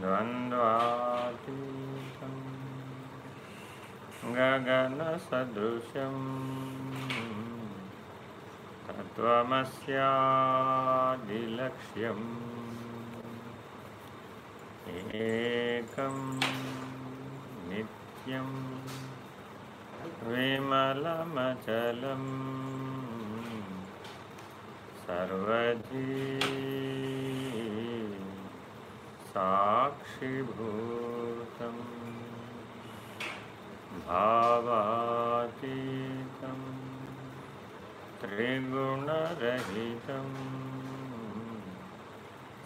ద్వంద్వాతీతం. గగన సదృశం తత్వమస్యాదిలక్ష్యం. ఏకం నిత్యం విమలమచలం. సర్వజీ సాక్షిభూతం భావాతీతం త్రిగుణరహితం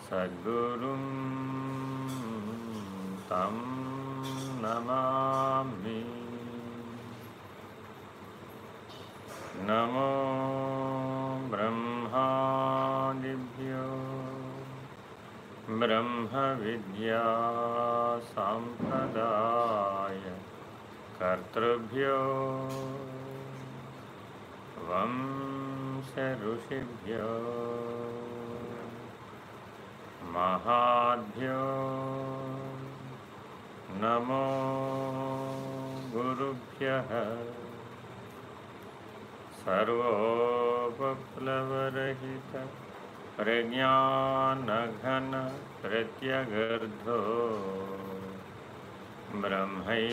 సద్గురుం తం నమామి నమో బ్రహ్మా ब्रह्मविद्यासाम्प्रदाय कर्तृभ्यो वंशऋषिभ्यो महाभ्यो नमो गुरुभ्यः सर्वोपप्लवरहित प्रज्ञानघन प्रत्यगर्धो ब्रह्मैवाहमस्मि।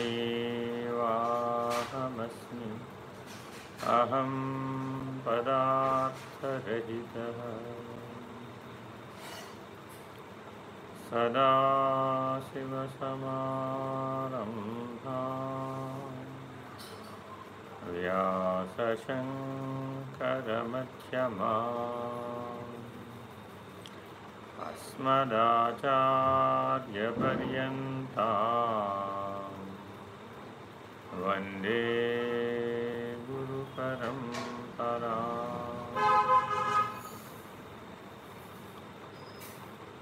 अहं पदार्थरहितः। सदाशिवसमारम्भा व्यासशङ्करमध्यमा। अस्मदाचार्यपर्यन्ता वन्दे गुरुपरम्परा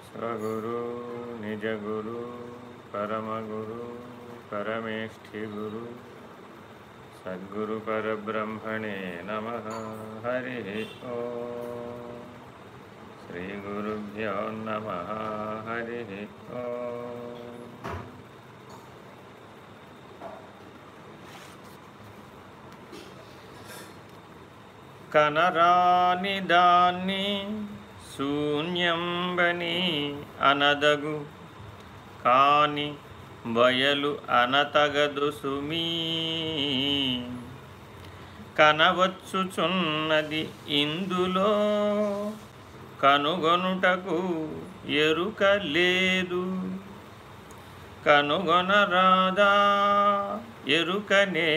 स्वगुरु निजगुरु परमगुरु परमेष्ठिगुरु सद्गुरुपरब्रह्मणे नमः हरिः ॐ श्रीगुरुभ्यो नमः हरिः ॐ కనరాని దాన్ని శూన్యంబని అనదగు కాని బయలు అనతగదు సుమీ కనవచ్చుచున్నది ఇందులో కనుగొనుటకు ఎరుక లేదు కనుగొనరాదా ఎరుకనే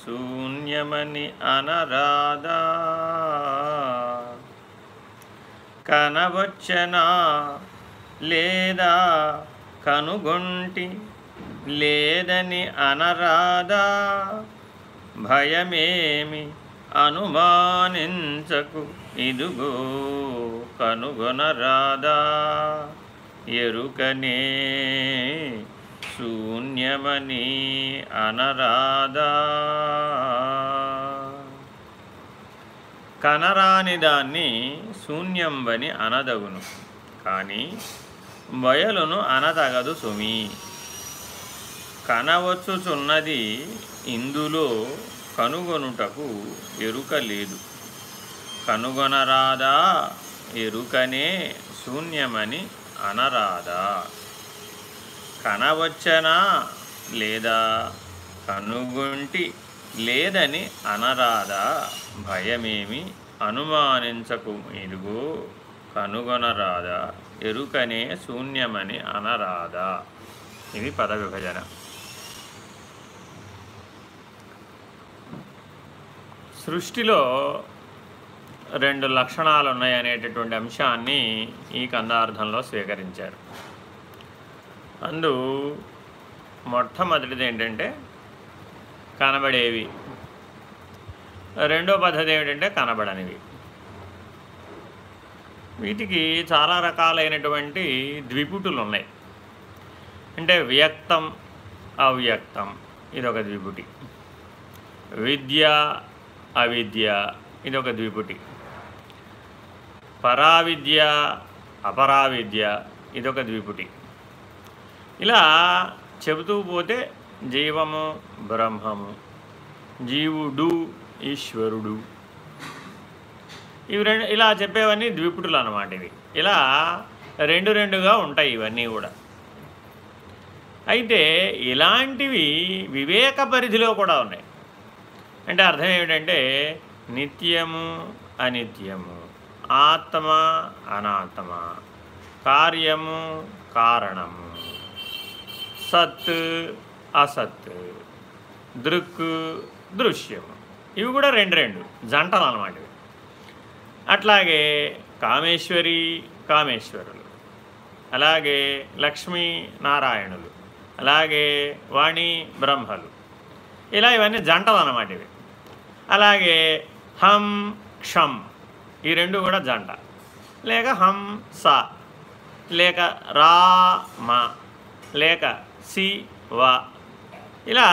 శూన్యమని అనరాదా కనవచ్చనా లేదా కనుగొంటి లేదని అనరాదా భయమేమి అనుమానించకు. ఇదుగో కనుగొనరాదా. ఎరుకనే శూన్యమని అనరాదా. కనరాని దాన్ని శూన్యంబని అనదగును. కానీ బయలును అనతగదు సుమి. కనవచ్చుచున్నది ఇందులో కనుగొనుటకు ఎరుక లేదు. కనుగొనరాదా? ఎరుకనే శూన్యమని అనరాదా? కనవచ్చనా లేదా? కనుగొంటి లేదని అనరాదా? భయమేమి అనుమానించకు. ఇదిగో కనుగొనరాదా? ఎరుకనే శూన్యమని అనరాదా? ఇది పద విభజన సృష్టిలో రెండు లక్షణాలు ఉన్నాయనేటటువంటి అంశాన్ని ఈ కందార్థంలో స్వీకరించారు. అందు మొట్టమొదటిది ఏంటంటే కనబడేవి. రెండో పద్ధతి ఏమిటంటే కనబడనివి. వీటికి చాలా రకాలైనటువంటి ద్విపుటులు ఉన్నాయి అంటే వ్యక్తం అవ్యక్తం ఇదొక ద్విపుటి. విద్య అవిద్య. ఇది ఒక ద్విపుటి. పరావిద్య అపరావిద్య ఇదొక ద్విపుటి. ఇలా చెబుతూ పోతే జీవము బ్రహ్మము. జీవుడు ఈశ్వరుడు. ఇవి రెండు ఇలా చెప్పేవన్నీ ద్విపుటులు అన్నమాట ఇవి. ఇలా రెండు రెండుగా ఉంటాయి ఇవన్నీ కూడా. అయితే ఇలాంటివి వివేక పరిధిలో కూడా ఉన్నాయి. అంటే అర్థం ఏమిటంటే నిత్యము అనిత్యము ఆత్మ అనాత్మ కార్యము కారణము. సత్ అసత్ దృక్ దృశ్యము. ఇవి కూడా రెండు రెండు జంటలు అన్నమాట అట్లాగే కామేశ్వరి కామేశ్వరులు అలాగే లక్ష్మీ నారాయణులు అలాగే వాణి బ్రహ్మలు. ఇలా ఇవన్నీ జంటలు అన్నమాట ఇవి అలాగే హం క్షం ఈ రెండు కూడా జంట. లేక హం స లేక రా మ లేక సి వ. ఇలా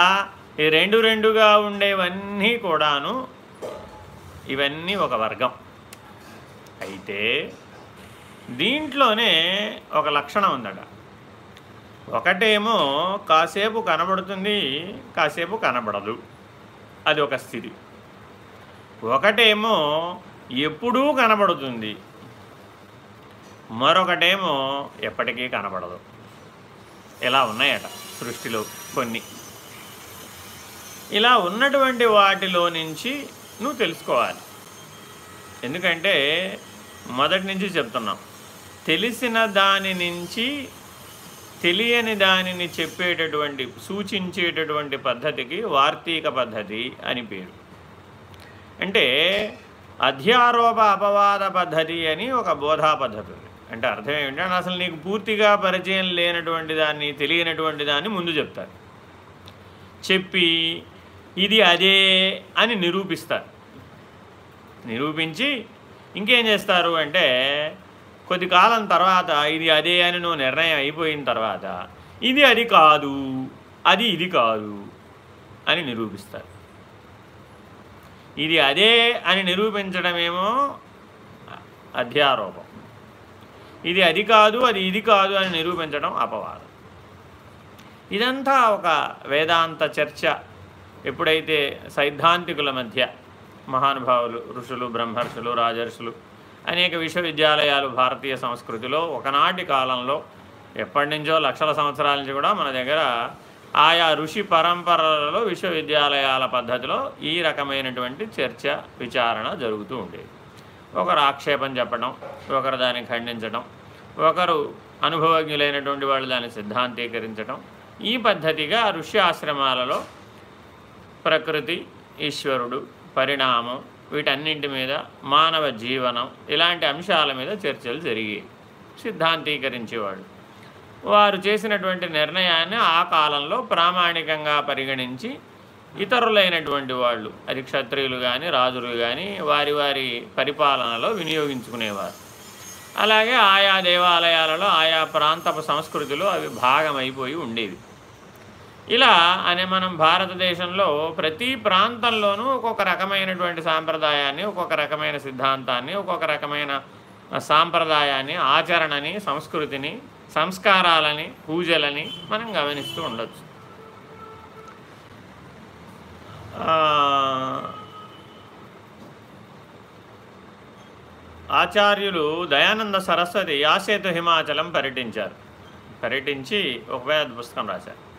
ఈ రెండు రెండుగా ఉండేవన్నీ కూడాను ఇవన్నీ ఒక వర్గం. అయితే దీంట్లోనే ఒక లక్షణం ఉందట. ఒకటేమో కాసేపు కనబడుతుంది కాసేపు కనబడదు. అది ఒక స్థితి. ఒకటేమో ఎప్పుడూ కనబడుతుంది. మరొకటేమో ఎప్పటికీ కనబడదు. ఇలా ఉన్నాయట సృష్టిలో కొన్ని. ఇలా ఉన్నటువంటి వాటిలో నుంచి నువ్వు తెలుసుకోవాలి. ఎందుకంటే మొదటి నుంచి చెప్తున్నాం. తెలిసిన దాని నుంచి తెలియని దానిని చెప్పేటటువంటి సూచించేటటువంటి పద్ధతికి వార్తీక పద్ధతి అని పేరు. అంటే అధ్యారోప అపవాద పద్ధతి అని ఒక బోధా పద్ధతి. ఉంది అంటే అర్థం ఏమిటంటే అసలు నీకు పూర్తిగా పరిచయం లేనటువంటి దాన్ని తెలియనటువంటి దాన్ని ముందు చెప్తారు. చెప్పి ఇది అదే అని నిరూపిస్తారు. నిరూపించి ఇంకేం చేస్తారు అంటే కొద్ది కాలం తర్వాత ఇది అదే అని నువ్వు నిర్ణయం అయిపోయిన తర్వాత ఇది అది కాదు అది ఇది కాదు అని నిరూపిస్తారు. ఇది అదే అని నిరూపించడమేమో అధ్యారోపం. ఇది అది కాదు అది ఇది కాదు అని నిరూపించడం అపవాదం. ఇదంతా ఒక వేదాంత చర్చ. ఎప్పుడైతే సైద్ధాంతికుల మధ్య మహానుభావులు ఋషులు బ్రహ్మర్షులు రాజర్షులు అనేక విశ్వవిద్యాలయాలు భారతీయ సంస్కృతిలో ఒకనాటి కాలంలో ఎప్పటి నుంచో లక్షల సంవత్సరాల నుంచి కూడా మన దగ్గర ఆయా ఋషి పరంపరలలో విశ్వవిద్యాలయాల పద్ధతిలో ఈ రకమైనటువంటి చర్చ విచారణ జరుగుతూ ఉండేది. ఒకరు ఆక్షేపం చెప్పడం ఒకరు దాన్ని ఖండించడం ఒకరు అనుభవజ్ఞులైనటువంటి వాళ్ళు దాన్ని సిద్ధాంతీకరించడం. ఈ పద్ధతిగా ఋషి ఆశ్రమాలలో ప్రకృతి ఈశ్వరుడు పరిణామం వీటన్నింటి మీద మానవ జీవనం ఇలాంటి అంశాల మీద చర్చలు జరిగాయి సిద్ధాంతీకరించేవాడు వారు చేసినటువంటి నిర్ణయాన్ని ఆ కాలంలో ప్రామాణికంగా పరిగణించి ఇతరులైనటువంటి వాళ్ళు అది క్షత్రియులు కానీ రాజులు కానీ వారి వారి పరిపాలనలో వినియోగించుకునేవారు. అలాగే ఆయా దేవాలయాలలో ఆయా ప్రాంతపు సంస్కృతిలో అవి భాగమైపోయి ఉండేవి. ఇలా అనే మనం భారతదేశంలో ప్రతి ప్రాంతంలోనూ ఒక్కొక్క రకమైనటువంటి సాంప్రదాయాన్ని ఒక్కొక్క రకమైన సిద్ధాంతాన్ని ఒక్కొక్క రకమైన సాంప్రదాయాన్ని ఆచరణని సంస్కృతిని సంస్కారాలని పూజలని మనం గమనిస్తూ ఉండొచ్చు. ఆచార్యులు దయానంద సరస్వతి యాసేతు హిమాచలం పర్యటించారు. పర్యటించి ఒక వేద పుస్తకం రాశారు.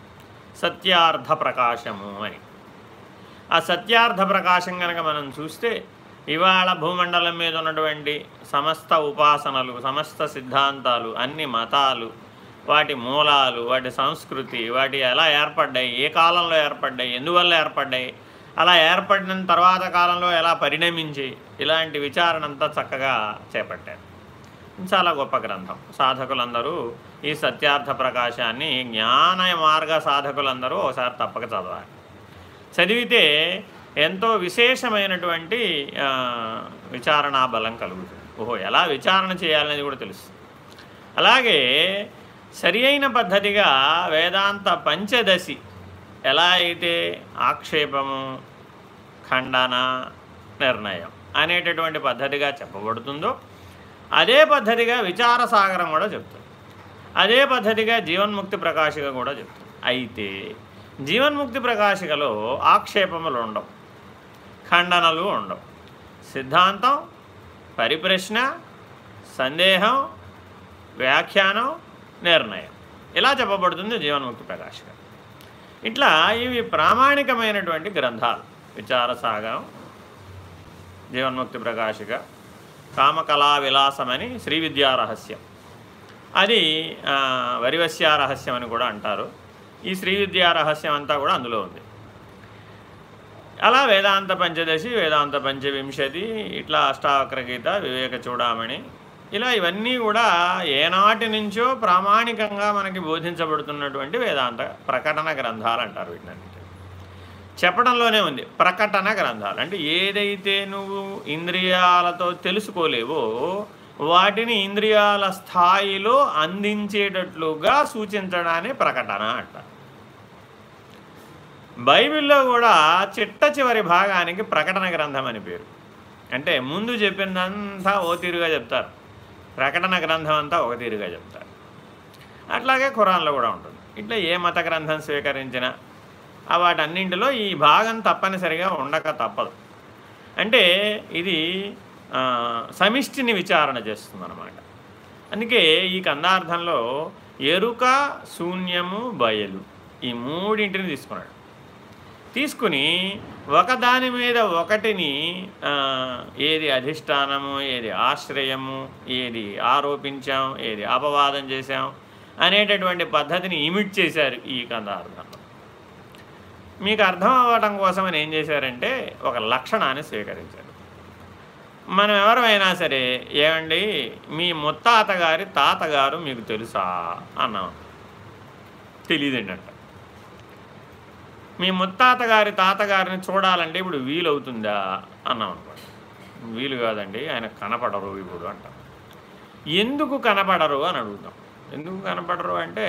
సత్యార్థ ప్రకాశము అని. ఆ సత్యార్థ ప్రకాశం కనుక మనం చూస్తే ఇవాళ భూమండలం మీద ఉన్నటువంటి సమస్త ఉపాసనలు సమస్త సిద్ధాంతాలు అన్ని మతాలు వాటి మూలాలు వాటి సంస్కృతి వాటి ఎలా ఏర్పడ్డాయి ఏ కాలంలో ఏర్పడ్డాయి ఎందువల్ల ఏర్పడ్డాయి అలా ఏర్పడిన తర్వాత కాలంలో ఎలా పరిణమించి ఇలాంటి విచారణ అంతా చక్కగా చేపట్టారు. చాలా గొప్ప గ్రంథం. సాధకులందరూ ఈ సత్యార్థ ప్రకాశాన్ని జ్ఞాన మార్గ సాధకులందరూ ఒకసారి తప్పక చదవాలి. చదివితే ఎంతో విశేషమైనటువంటి విచారణా బలం కలుగుతుంది. ఓహో ఎలా విచారణ చేయాలనేది కూడా తెలుస్తుంది. అలాగే సరి అయిన పద్ధతిగా వేదాంత పంచదశి ఎలా అయితే ఆక్షేపము ఖండన నిర్ణయం అనేటటువంటి పద్ధతిగా చెప్పబడుతుందో అదే పద్ధతిగా విచార సాగరం కూడా చెప్తుంది. అదే పద్ధతిగా జీవన్ముక్తి ప్రకాశిక కూడా చెప్తుంది. అయితే జీవన్ముక్తి ప్రకాశికలో ఆక్షేపములు ఉండవు. ఖండనలు ఉండవు. సిద్ధాంతం పరిప్రశ్న సందేహం వ్యాఖ్యానం నిర్ణయం. ఇలా చెప్పబడుతుంది జీవన్ముక్తి ప్రకాశిక. ఇట్లా ఇవి ప్రామాణికమైనటువంటి గ్రంథాలు. విచారసాగరం జీవన్ముక్తి ప్రకాశిక కామకళా విలాసమని శ్రీ విద్యా రహస్యం. అది ఆ, వరివస్యా రహస్యం అని కూడా అంటారు. ఈ శ్రీ విద్యా రహస్యం అంతా కూడా అందులో ఉంది. అలా వేదాంత పంచదశి వేదాంత పంచవింశతి ఇట్లా అష్టావక్ర గీత వివేక చూడామణి. ఇలా ఇవన్నీ కూడా ఏనాటి నుంచో ప్రామాణికంగా మనకి బోధించబడుతున్నటువంటి వేదాంత ప్రకటన గ్రంథాలు అంటారు వీటిని చెప్పడంలోనే ఉంది. ప్రకటన గ్రంథాలు. అంటే ఏదైతే నువ్వు ఇంద్రియాలతో తెలుసుకోలేవో వాటిని ఇంద్రియాల స్థాయిలో అందించేటట్లుగా సూచించడాన్ని ప్రకటన అంటారు. బైబిల్లో కూడా చిట్ట చివరి భాగానికి ప్రకటన గ్రంథం అని పేరు. అంటే ముందు చెప్పిందంతా ఓ తీరుగా చెప్తారు. ప్రకటన గ్రంథం అంతా ఒక తీరుగా చెప్తారు. అట్లాగే ఖురాన్లో కూడా ఉంటుంది. ఇట్లా ఏ మత గ్రంథం స్వీకరించినా వాటన్నింటిలో ఈ భాగం తప్పనిసరిగా ఉండక తప్పదు. అంటే ఇది సమిష్టిని విచారణ చేస్తుందన్నమాట. అందుకే ఈ కందార్థంలో ఎరుక శూన్యము బయలు ఈ మూడింటిని తీసుకున్నాడు. తీసుకుని ఒకదాని మీద ఒకటిని ఏది అధిష్టానము ఏది ఆశ్రయము ఏది ఆరోపించాం ఏది అపవాదం చేశాం అనేటటువంటి పద్ధతిని ఇమిట్ చేశారు ఈ కందార్థంలో మీకు అర్థం అవ్వటం కోసమని ఏం చేశారంటే ఒక లక్షణాన్ని స్వీకరించారు. మనం ఎవరమైనా సరే ఏమండి మీ ముత్తాతగారి తాతగారు మీకు తెలుసా? అన్నాం. తెలియదండి అంట. మీ ముత్తాతగారి తాతగారిని చూడాలంటే ఇప్పుడు వీలు అవుతుందా అన్నాం అనుకోండి. వీలు కాదండి ఆయన కనపడరు ఇప్పుడు అంటాం. ఎందుకు కనపడరు అని అడుగుతాం. ఎందుకు కనపడరు అంటే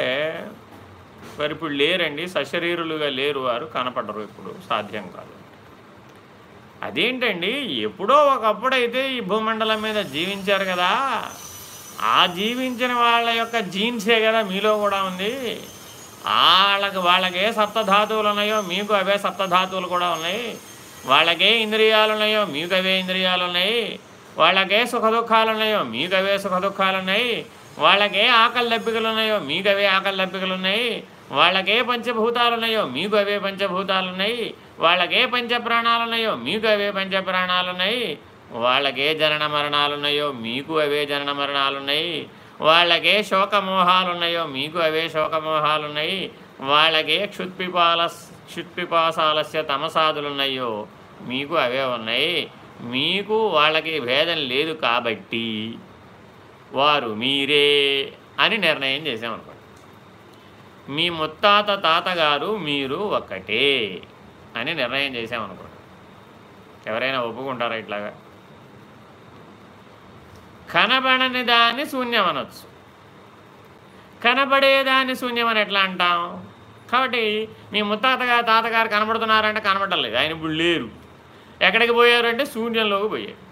మరి ఇప్పుడు లేరండి సశరీరులుగా లేరు వారు కనపడరు ఇప్పుడు సాధ్యం కాదు. అదేంటండి ఎప్పుడో ఒకప్పుడైతే ఈ భూమండలం మీద జీవించారు కదా ఆ జీవించిన వాళ్ళ యొక్క జీన్సే కదా మీలో కూడా ఉంది. వాళ్ళకి వాళ్ళకే సప్తధాతువులు ఉన్నాయో మీకు అవే సప్తధాతువులు కూడా ఉన్నాయి. వాళ్ళకే ఇంద్రియాలు ఉన్నాయో మీకు అవే ఇంద్రియాలు ఉన్నాయి. వాళ్ళకే సుఖ దుఃఖాలు ఉన్నాయో మీకు అవే సుఖ దుఃఖాలు ఉన్నాయి. వాళ్ళకే ఆకలి లబ్బికలు ఉన్నాయో మీకు అవే ఆకలి లబ్బికలు ఉన్నాయి. వాళ్ళకే పంచభూతాలు ఉన్నాయో మీకు అవే పంచభూతాలు ఉన్నాయి. వాళ్ళకే పంచప్రాణాలు ఉన్నాయో మీకు అవే పంచప్రాణాలు ఉన్నాయి. వాళ్ళకే జనన మరణాలు ఉన్నాయో మీకు అవే జనన మరణాలు ఉన్నాయి. వాళ్ళకే శోకమోహాలు ఉన్నాయో మీకు అవే శోకమోహాలు ఉన్నాయి వాళ్ళకే క్షుత్పిపాల క్షుత్పిపాసాలస్య తమసాదులు ఉన్నాయో మీకు అవే ఉన్నాయి. మీకు వాళ్ళకి భేదం లేదు కాబట్టి వారు మీరే అని నిర్ణయం చేసామనుకోండి మీ ముత్తాత తాతగారు మీరు ఒక్కటే అని నిర్ణయం చేసామనుకోండి ఎవరైనా ఒప్పుకుంటారా ఇట్లాగా? కనబడని దాన్ని శూన్యం అనొచ్చు. కనబడేదాన్ని శూన్యం అని ఎట్లా అంటాం? కాబట్టి మీ ముత్తాతగారు తాతగారు కనబడుతున్నారంటే కనబడలేదు. ఆయన ఇప్పుడు లేరు. ఎక్కడికి పోయారంటే శూన్యంలోకి పోయారు.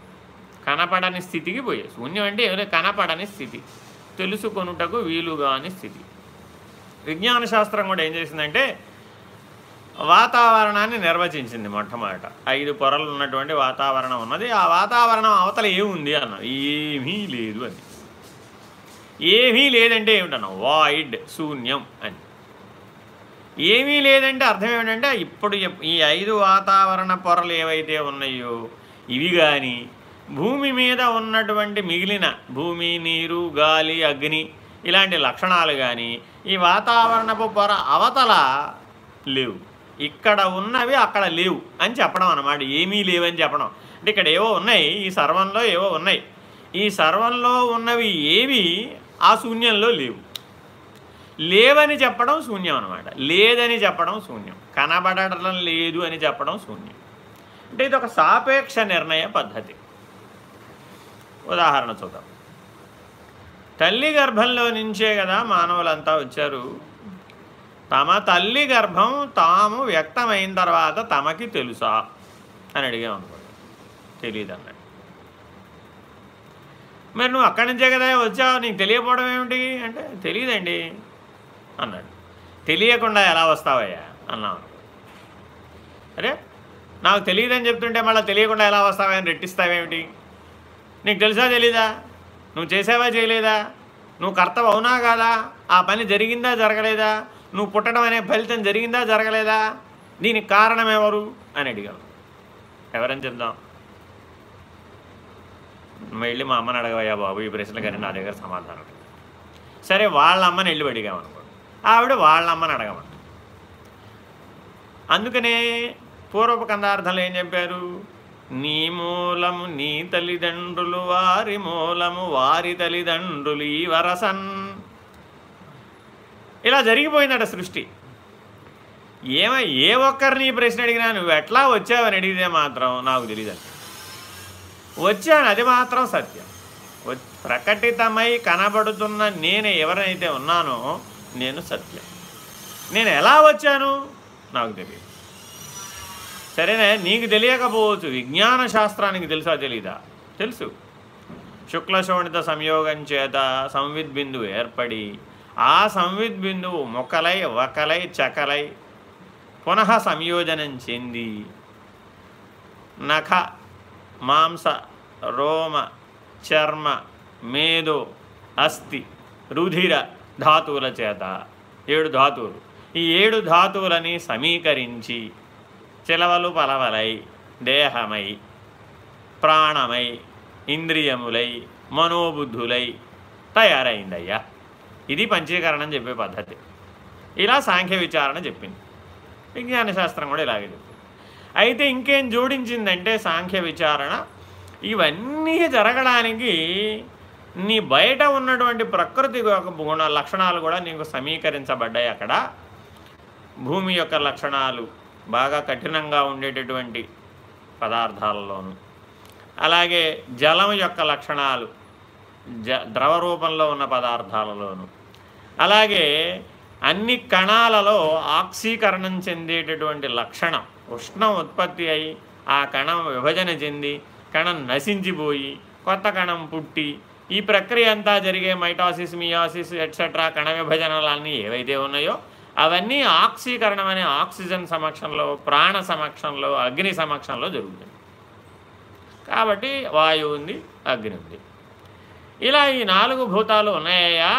కనపడని స్థితికి పోయారు. శూన్యం అంటే ఎవరు కనపడని స్థితి. తెలుసుకొనుటకు వీలుగాని స్థితి. విజ్ఞాన శాస్త్రం కూడా ఏం చేసిందంటే వాతావరణాన్ని నిర్వచించింది మొట్టమొదట. ఐదు పొరలు ఉన్నటువంటి వాతావరణం ఉన్నది. ఆ వాతావరణం అవతల ఏముంది అన్న ఏమీ లేదు అని. ఏమీ లేదంటే ఏమిటన్నాం వాయిడ్ శూన్యం అని. ఏమీ లేదంటే అర్థం ఏమిటంటే ఇప్పుడు ఈ ఐదు వాతావరణ పొరలు ఏవైతే ఉన్నాయో ఇవి కానీ భూమి మీద ఉన్నటువంటి మిగిలిన భూమి నీరు గాలి అగ్ని ఇలాంటి లక్షణాలు కానీ ఈ వాతావరణపు పొర అవతల లేవు. ఇక్కడ ఉన్నవి అక్కడ లేవు అని చెప్పడం అనమాట ఏమీ లేవని చెప్పడం. అంటే ఇక్కడ ఏవో ఉన్నాయి ఈ సర్వంలో ఏవో ఉన్నాయి. ఈ సర్వంలో ఉన్నవి ఏవి ఆ శూన్యంలో లేవు. లేవని చెప్పడం శూన్యం అనమాట లేదని చెప్పడం శూన్యం. కనబడటం లేదు అని చెప్పడం శూన్యం. అంటే ఇది ఒక సాపేక్ష నిర్ణయ పద్ధతి. ఉదాహరణ చూద్దాం. తల్లి గర్భంలో నుంచే కదా మానవులంతా వచ్చారు. తమ తల్లి గర్భం తాము వ్యక్తమైన తర్వాత తమకి తెలుసా? అని అడిగాం అనుకోండి. తెలియదు అన్నాడు మరి నువ్వు అక్కడి నుంచే కదా వచ్చావు? నీకు తెలియకపోవడం ఏమిటి? అంటే తెలియదండి అన్నాడు. తెలియకుండా ఎలా వస్తావయ్యా? అన్నావు అరే నాకు తెలియదని చెప్తుంటే మళ్ళీ తెలియకుండా ఎలా వస్తావని రెట్టిస్తావేమిటి నీకు తెలుసా తెలీదా? నువ్వు చేసావా చేయలేదా? నువ్వు కర్తవ అవునా కాదా? ఆ పని జరిగిందా జరగలేదా? నువ్వు పుట్టడం అనే ఫలితం జరిగిందా జరగలేదా? దీనికి కారణం ఎవరు? అని అడిగాం ఎవరని చెప్దాం? వెళ్ళి మా అమ్మని అడగవయ్యా బాబు ఈ ప్రశ్న కానీ నా దగ్గర సమాధానం సరే వాళ్ళ అమ్మని వెళ్ళి అడిగామనుకోండి ఆవిడ వాళ్ళ అమ్మని అడగమంట అందుకనే పూర్వపు కందార్థంలో ఏం చెప్పారు? నీ మూలము నీ తల్లిదండ్రులు వారి మూలము వారి తల్లిదండ్రులు ఈ వరసన్ ఇలా జరిగిపోయిందట సృష్టి. ఏమ ఏ ఒక్కరిని ఈ ప్రశ్న అడిగినా నువ్వు ఎట్లా వచ్చావని అడిగితే మాత్రం నాకు తెలియదు వచ్చాను అది మాత్రం సత్యం. వ- ప్రకటితమై కనబడుతున్న నేను ఎవరైతే ఉన్నానో నేను సత్యం. నేను ఎలా వచ్చాను? నాకు తెలియదు సరేనే నీకు తెలియకపోవచ్చు. విజ్ఞాన శాస్త్రానికి తెలుసా తెలీదా? తెలుసు. శుక్లశోణిత సంయోగం చేత సంవిద్బిందు ఏర్పడి ఆ సంవిద్బిందువు మొక్కలై వకలై చకలై పునః సంయోజనం చెంది నఖ మాంస రోమ చర్మ మేధో అస్థి రుధిర ధాతువుల చేత ఏడు ధాతువులు. ఈ ఏడు ధాతువులని సమీకరించి చిలవలు పలవలై దేహమై ప్రాణమై ఇంద్రియములై మనోబుద్ధులై తయారైందయ్యా. ఇది పంచీకరణం చెప్పే పద్ధతి. ఇలా సాంఖ్య విచారణ చెప్పింది. విజ్ఞాన శాస్త్రం కూడా ఇలాగే చెప్పింది. అయితే ఇంకేం జోడించిందంటే సాంఖ్య విచారణ? ఇవన్నీ జరగడానికి నీ బయట ఉన్నటువంటి ప్రకృతి యొక్క గుణ లక్షణాలు కూడా నీకు సమీకరించబడ్డాయి అక్కడ. భూమి యొక్క లక్షణాలు బాగా కఠినంగా ఉండేటటువంటి పదార్థాలలోను. అలాగే జలం యొక్క లక్షణాలు జ ద్రవ రూపంలో ఉన్న పదార్థాలలోను. అలాగే అన్ని కణాలలో ఆక్సీకరణం చెందేటటువంటి లక్షణం ఉష్ణం ఉత్పత్తి అయి ఆ కణం విభజన చెంది కణం నశించిపోయి కొత్త కణం పుట్టి ఈ ప్రక్రియ అంతా జరిగే మైటాసిస్ మియాసిస్ ఎట్సెట్రా కణ విభజనలన్నీ ఏవైతే ఉన్నాయో అవన్నీ ఆక్సీకరణం అనే ఆక్సిజన్ సమక్షంలో ప్రాణ సమక్షంలో అగ్ని సమక్షంలో జరుగుతుంది. కాబట్టి వాయువు ఉంది అగ్ని ఉంది. ఇలా ఈ నాలుగు భూతాలు ఉన్నాయా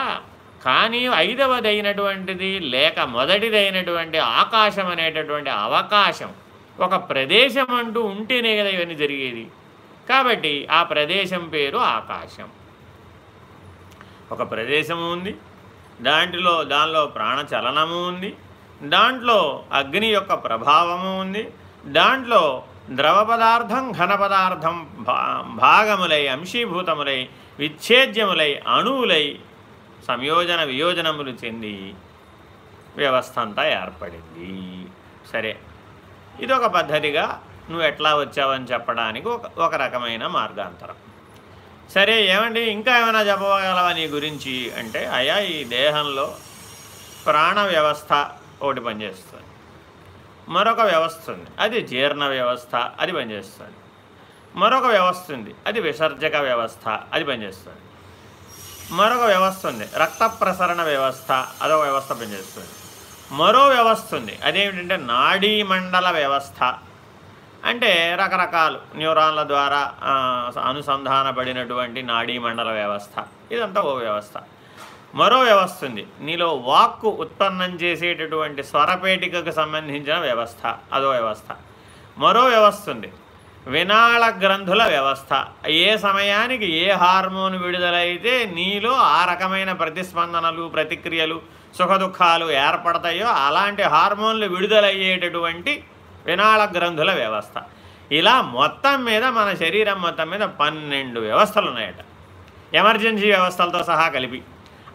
కానీ ఐదవదైనటువంటిది లేక మొదటిదైనటువంటి ఆకాశం అనేటటువంటి అవకాశం. ఒక ప్రదేశం అంటూ ఉంటేనే కదా ఇవన్నీ జరిగేది. కాబట్టి ఆ ప్రదేశం పేరు ఆకాశం. ఒక ప్రదేశము ఉంది. దాంట్లో దానిలో ప్రాణచలనము ఉంది. దాంట్లో అగ్ని యొక్క ప్రభావము ఉంది. దాంట్లో ద్రవ పదార్థం ఘన పదార్థం భా భాగములై అంశీభూతములై విచ్ఛేద్యములై అణువులై సంయోజన వియోజనములు చెంది వ్యవస్థ అంతా ఏర్పడింది. సరే ఇదొక పద్ధతిగా నువ్వు ఎట్లా వచ్చావని చెప్పడానికి ఒక ఒక రకమైన మార్గాంతరం. సరే ఏమండి? ఇంకా ఏమైనా చెప్పగలవా నీ గురించి? అంటే అయా ఈ దేహంలో ప్రాణ వ్యవస్థ ఒకటి పనిచేస్తుంది. మరొక వ్యవస్థ ఉంది. అది జీర్ణ వ్యవస్థ అది పనిచేస్తుంది. మరొక వ్యవస్థ ఉంది. అది విసర్జక వ్యవస్థ అది పనిచేస్తుంది. మరొక వ్యవస్థ ఉంది. రక్త ప్రసరణ వ్యవస్థ అదొక వ్యవస్థ పనిచేస్తుంది. మరో వ్యవస్థ ఉంది. అదేమిటంటే నాడీ మండల వ్యవస్థ. అంటే రకరకాలు న్యూరాన్ల ద్వారా అనుసంధానపడినటువంటి నాడీ మండల వ్యవస్థ. ఇదంతా ఓ వ్యవస్థ. మరో వ్యవస్థ ఉంది. నీలో వాక్కు ఉత్పన్నం చేసేటటువంటి స్వరపేటికకు సంబంధించిన వ్యవస్థ. అదో వ్యవస్థ. మరో వ్యవస్థ ఉంది. వినాళ గ్రంథుల వ్యవస్థ. ఏ సమయానికి ఏ హార్మోన్ విడుదలైతే నీలో ఆ రకమైన ప్రతిస్పందనలు ప్రతిక్రియలు సుఖదుఖాలు ఏర్పడతాయో అలాంటి హార్మోన్లు విడుదలయ్యేటటువంటి వినాళ గ్రంథుల వ్యవస్థ. ఇలా మొత్తం మీద మన శరీరం మొత్తం మీద పన్నెండు వ్యవస్థలు ఉన్నాయట. ఎమర్జెన్సీ వ్యవస్థలతో సహా కలిపి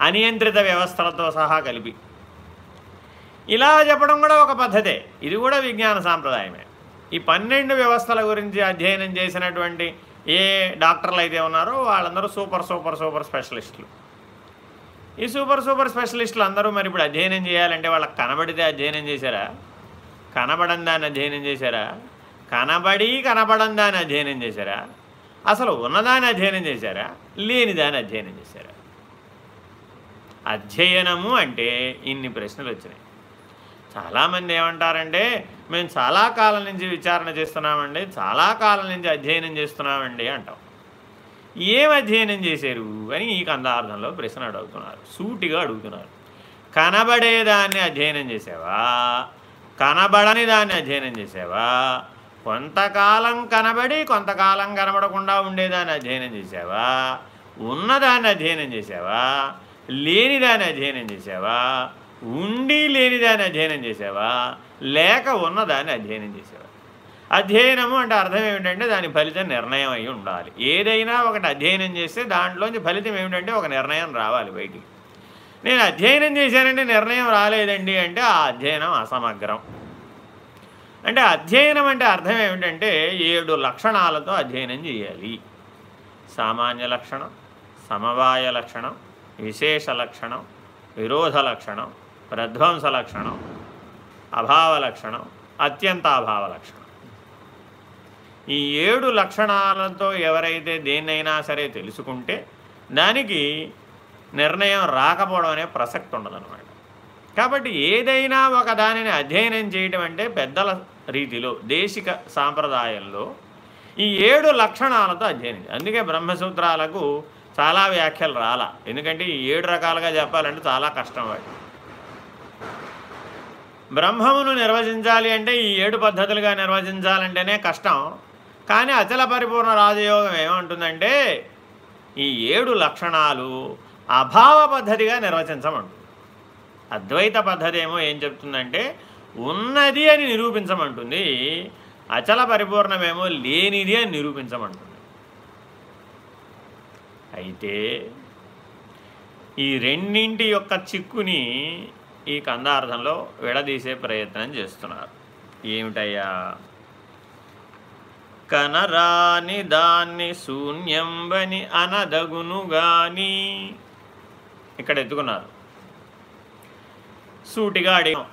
అనియంత్రిత వ్యవస్థలతో సహా కలిపి. ఇలా చెప్పడం కూడా ఒక పద్ధతే. ఇది కూడా విజ్ఞాన సాంప్రదాయమే. ఈ పన్నెండు వ్యవస్థల గురించి అధ్యయనం చేసినటువంటి ఏ డాక్టర్లు అయితే ఉన్నారో వాళ్ళందరూ సూపర్ సూపర్ సూపర్ స్పెషలిస్టులు. ఈ సూపర్ సూపర్ స్పెషలిస్టులు అందరూ మరి ఇప్పుడు అధ్యయనం చేయాలంటే వాళ్ళకి కనబడితే అధ్యయనం చేశారా? కనబడని దాన్ని అధ్యయనం చేశారా? కనబడి కనబడని దాన్ని అధ్యయనం చేశారా? అసలు ఉన్నదాన్ని అధ్యయనం చేశారా? లేని దాన్ని అధ్యయనం చేశారా? అధ్యయనము అంటే ఇన్ని ప్రశ్నలు వచ్చినాయి. చాలామంది ఏమంటారంటే మేము చాలా కాలం నుంచి విచారణ చేస్తున్నామండి చాలా కాలం నుంచి అధ్యయనం చేస్తున్నామండి అంటాం. ఏం అధ్యయనం చేశారు అని ఈ కందార్థంలో ప్రశ్న అడుగుతున్నారు సూటిగా అడుగుతున్నారు. కనబడేదాన్ని అధ్యయనం చేసావా కనబడని దాన్ని అధ్యయనం చేసావా కొంతకాలం కనబడి కొంతకాలం కనబడకుండా ఉండేదాన్ని అధ్యయనం చేసావా ఉన్నదాన్ని అధ్యయనం చేసావా లేనిదాన్ని అధ్యయనం చేసావా ఉండి లేనిదాన్ని అధ్యయనం చేసావా? లేక ఉన్నదాన్ని అధ్యయనం చేసావా? అధ్యయనము అంటే అర్థం ఏమిటంటే దాని ఫలితం నిర్ణయం అయి ఉండాలి. ఏదైనా ఒకటి అధ్యయనం చేస్తే దాంట్లోంచి ఫలితం ఏమిటంటే ఒక నిర్ణయం రావాలి బయటికి. నేను అధ్యయనం చేశానంటే నిర్ణయం రాలేదండి అంటే ఆ అధ్యయనం అసమగ్రం. అంటే అధ్యయనం అంటే అర్థం ఏమిటంటే ఏడు లక్షణాలతో అధ్యయనం చేయాలి. సామాన్య లక్షణం సమవాయ లక్షణం విశేష లక్షణం విరోధ లక్షణం ప్రధ్వంస లక్షణం అభావ లక్షణం అత్యంత అభావ లక్షణం ఈ ఏడు లక్షణాలతో ఎవరైతే దేన్నైనా సరే తెలుసుకుంటే దానికి నిర్ణయం రాకపోవడం అనే ప్రసక్తి ఉండదన్నమాట. కాబట్టి ఏదైనా ఒక దానిని అధ్యయనం చేయటం అంటే పెద్దల రీతిలో దేశిక సాంప్రదాయంలో ఈ ఏడు లక్షణాలతో అధ్యయనం అందుకే బ్రహ్మసూత్రాలకు చాలా వ్యాఖ్యలు రాలా. ఎందుకంటే ఈ ఏడు రకాలుగా చెప్పాలంటే చాలా కష్టం వాటి. బ్రహ్మమును నిర్వచించాలి అంటే ఈ ఏడు పద్ధతులుగా నిర్వచించాలంటేనే కష్టం. కానీ అచల పరిపూర్ణ రాజయోగం ఏమంటుందంటే ఈ ఏడు లక్షణాలు అభావ పద్ధతిగా నిర్వచించమంటుంది అద్వైత పద్ధతి ఏమో ఏం చెప్తుందంటే ఉన్నది అని నిరూపించమంటుంది. అచల పరిపూర్ణమేమో లేనిది అని నిరూపించమంటుంది. అయితే ఈ రెండింటి యొక్క చిక్కుని ఈ కందార్థంలో విడదీసే ప్రయత్నం చేస్తున్నారు. ఏమిటయ్యా? కనరాని దాన్ని శూన్యంబని అనదగును గాని ఇక్కడ ఎత్తుకున్నారు. సూటిగా అడిగాం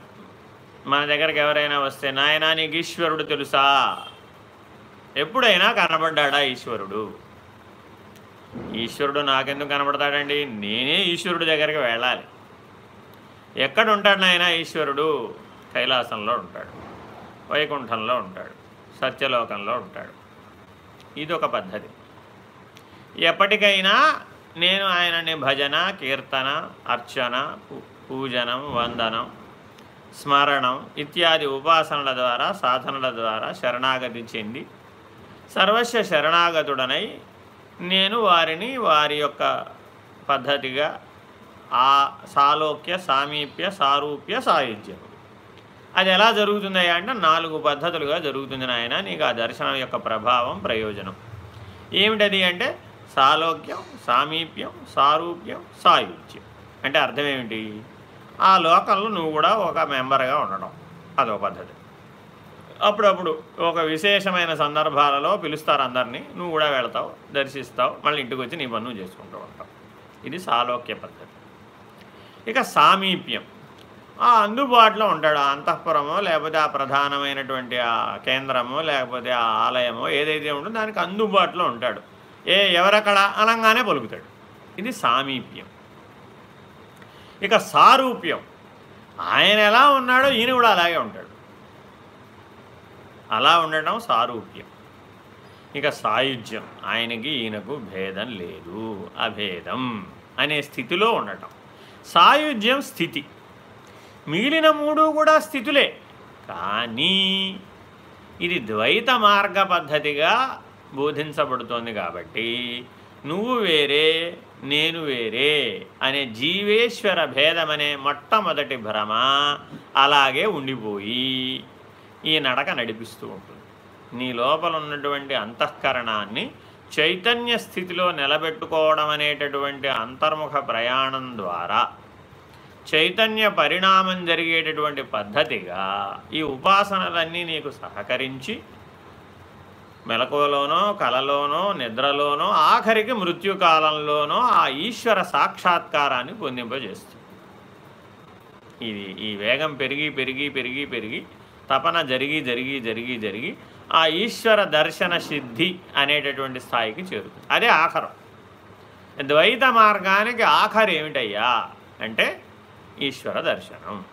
మన దగ్గరకు ఎవరైనా వస్తే నాయనా నీకు ఈశ్వరుడు తెలుసా? ఎప్పుడైనా కనబడ్డాడా ఈశ్వరుడు? ఈశ్వరుడు నాకెందుకు కనబడతాడండి? నేనే ఈశ్వరుడు దగ్గరికి వెళ్ళాలి. ఎక్కడ ఉంటాడు నాయన ఈశ్వరుడు? కైలాసంలో ఉంటాడు. వైకుంఠంలో ఉంటాడు. సత్యలోకంలో ఉంటాడు. ఇది ఒక పద్ధతి. ఎప్పటికైనా నేను ఆయనని భజన కీర్తన అర్చన పూ- పూజనం వందనం స్మరణం ఇత్యాది ఉపాసనల ద్వారా సాధనల ద్వారా శరణాగతి చెంది సర్వస్వ శరణాగతుడనై నేను వారిని వారి యొక్క పద్ధతిగా ఆ సాలోక్య సామీప్య సారూప్య సాయుధ్యం అది ఎలా జరుగుతుందయ్యా అంటే నాలుగు పద్ధతులుగా జరుగుతుంది నాయన నీకు ఆ దర్శనం యొక్క ప్రభావం ప్రయోజనం. ఏమిటది అంటే సాలోక్యం సామీప్యం సారూప్యం సాయుధ్యం అంటే అర్థం ఏమిటి? ఆ లోకంలో నువ్వు కూడా ఒక మెంబర్గా ఉండడం. అదొక పద్ధతి. అప్పుడప్పుడు ఒక విశేషమైన సందర్భాలలో పిలుస్తారు అందరినీ. నువ్వు కూడా వెళతావు దర్శిస్తావు మళ్ళీ ఇంటికి వచ్చి నీ పన్ను చేసుకుంటూ ఉంటావు. ఇది సాలోక్య పద్ధతి. ఇక సామీప్యం. ఆ అందుబాటులో ఉంటాడు? ఆ అంతఃపురమో లేకపోతే ఆ ప్రధానమైనటువంటి ఆ కేంద్రమో లేకపోతే ఆ ఆలయమో ఏదైతే ఉంటుందో దానికి అందుబాటులో ఉంటాడు. ఏ ఎవరక్కడ? అనంగానే పలుకుతాడు. ఇది సామీప్యం. ఇక సారూప్యం. ఆయన ఎలా ఉన్నాడో ఈయన కూడా అలాగే ఉంటాడు. అలా ఉండటం సారూప్యం. ఇక సాయుధ్యం. ఆయనకి ఈయనకు భేదం లేదు. అభేదం అనే స్థితిలో ఉండటం. సాయుధ్యం స్థితి. మిగిలిన మూడు కూడా స్థితులే. కానీ ఇది ద్వైత మార్గ పద్ధతిగా బోధించబడుతోంది కాబట్టి నువ్వు వేరే నేను వేరే అనే జీవేశ్వర భేదమనే మొట్టమొదటి భ్రమ అలాగే ఉండిపోయి ఈ నడక నడిపిస్తూ ఉంటుంది. నీ లోపల ఉన్నటువంటి అంతఃకరణాన్ని చైతన్య స్థితిలో నిలబెట్టుకోవడం అనేటటువంటి అంతర్ముఖ ప్రయాణం ద్వారా చైతన్య పరిణామం జరిగేటటువంటి పద్ధతిగా ఈ ఉపాసనలన్నీ నీకు సహకరించి మెలకువలోనో కలలోనో నిద్రలోనో ఆఖరికి మృత్యుకాలంలోనో ఆ ఈశ్వర సాక్షాత్కారాన్ని పొందింపజేస్తుంది. ఇది ఈ వేగం పెరిగి పెరిగి పెరిగి పెరిగి తపన జరిగి జరిగి జరిగి జరిగి ఆ ఈశ్వర దర్శన సిద్ధి అనేటటువంటి స్థాయికి చేరుతుంది. అదే ఆఖరం. ద్వైత మార్గానికి ఆఖరు ఏమిటయ్యా? అంటే ఈశ్వర దర్శనం.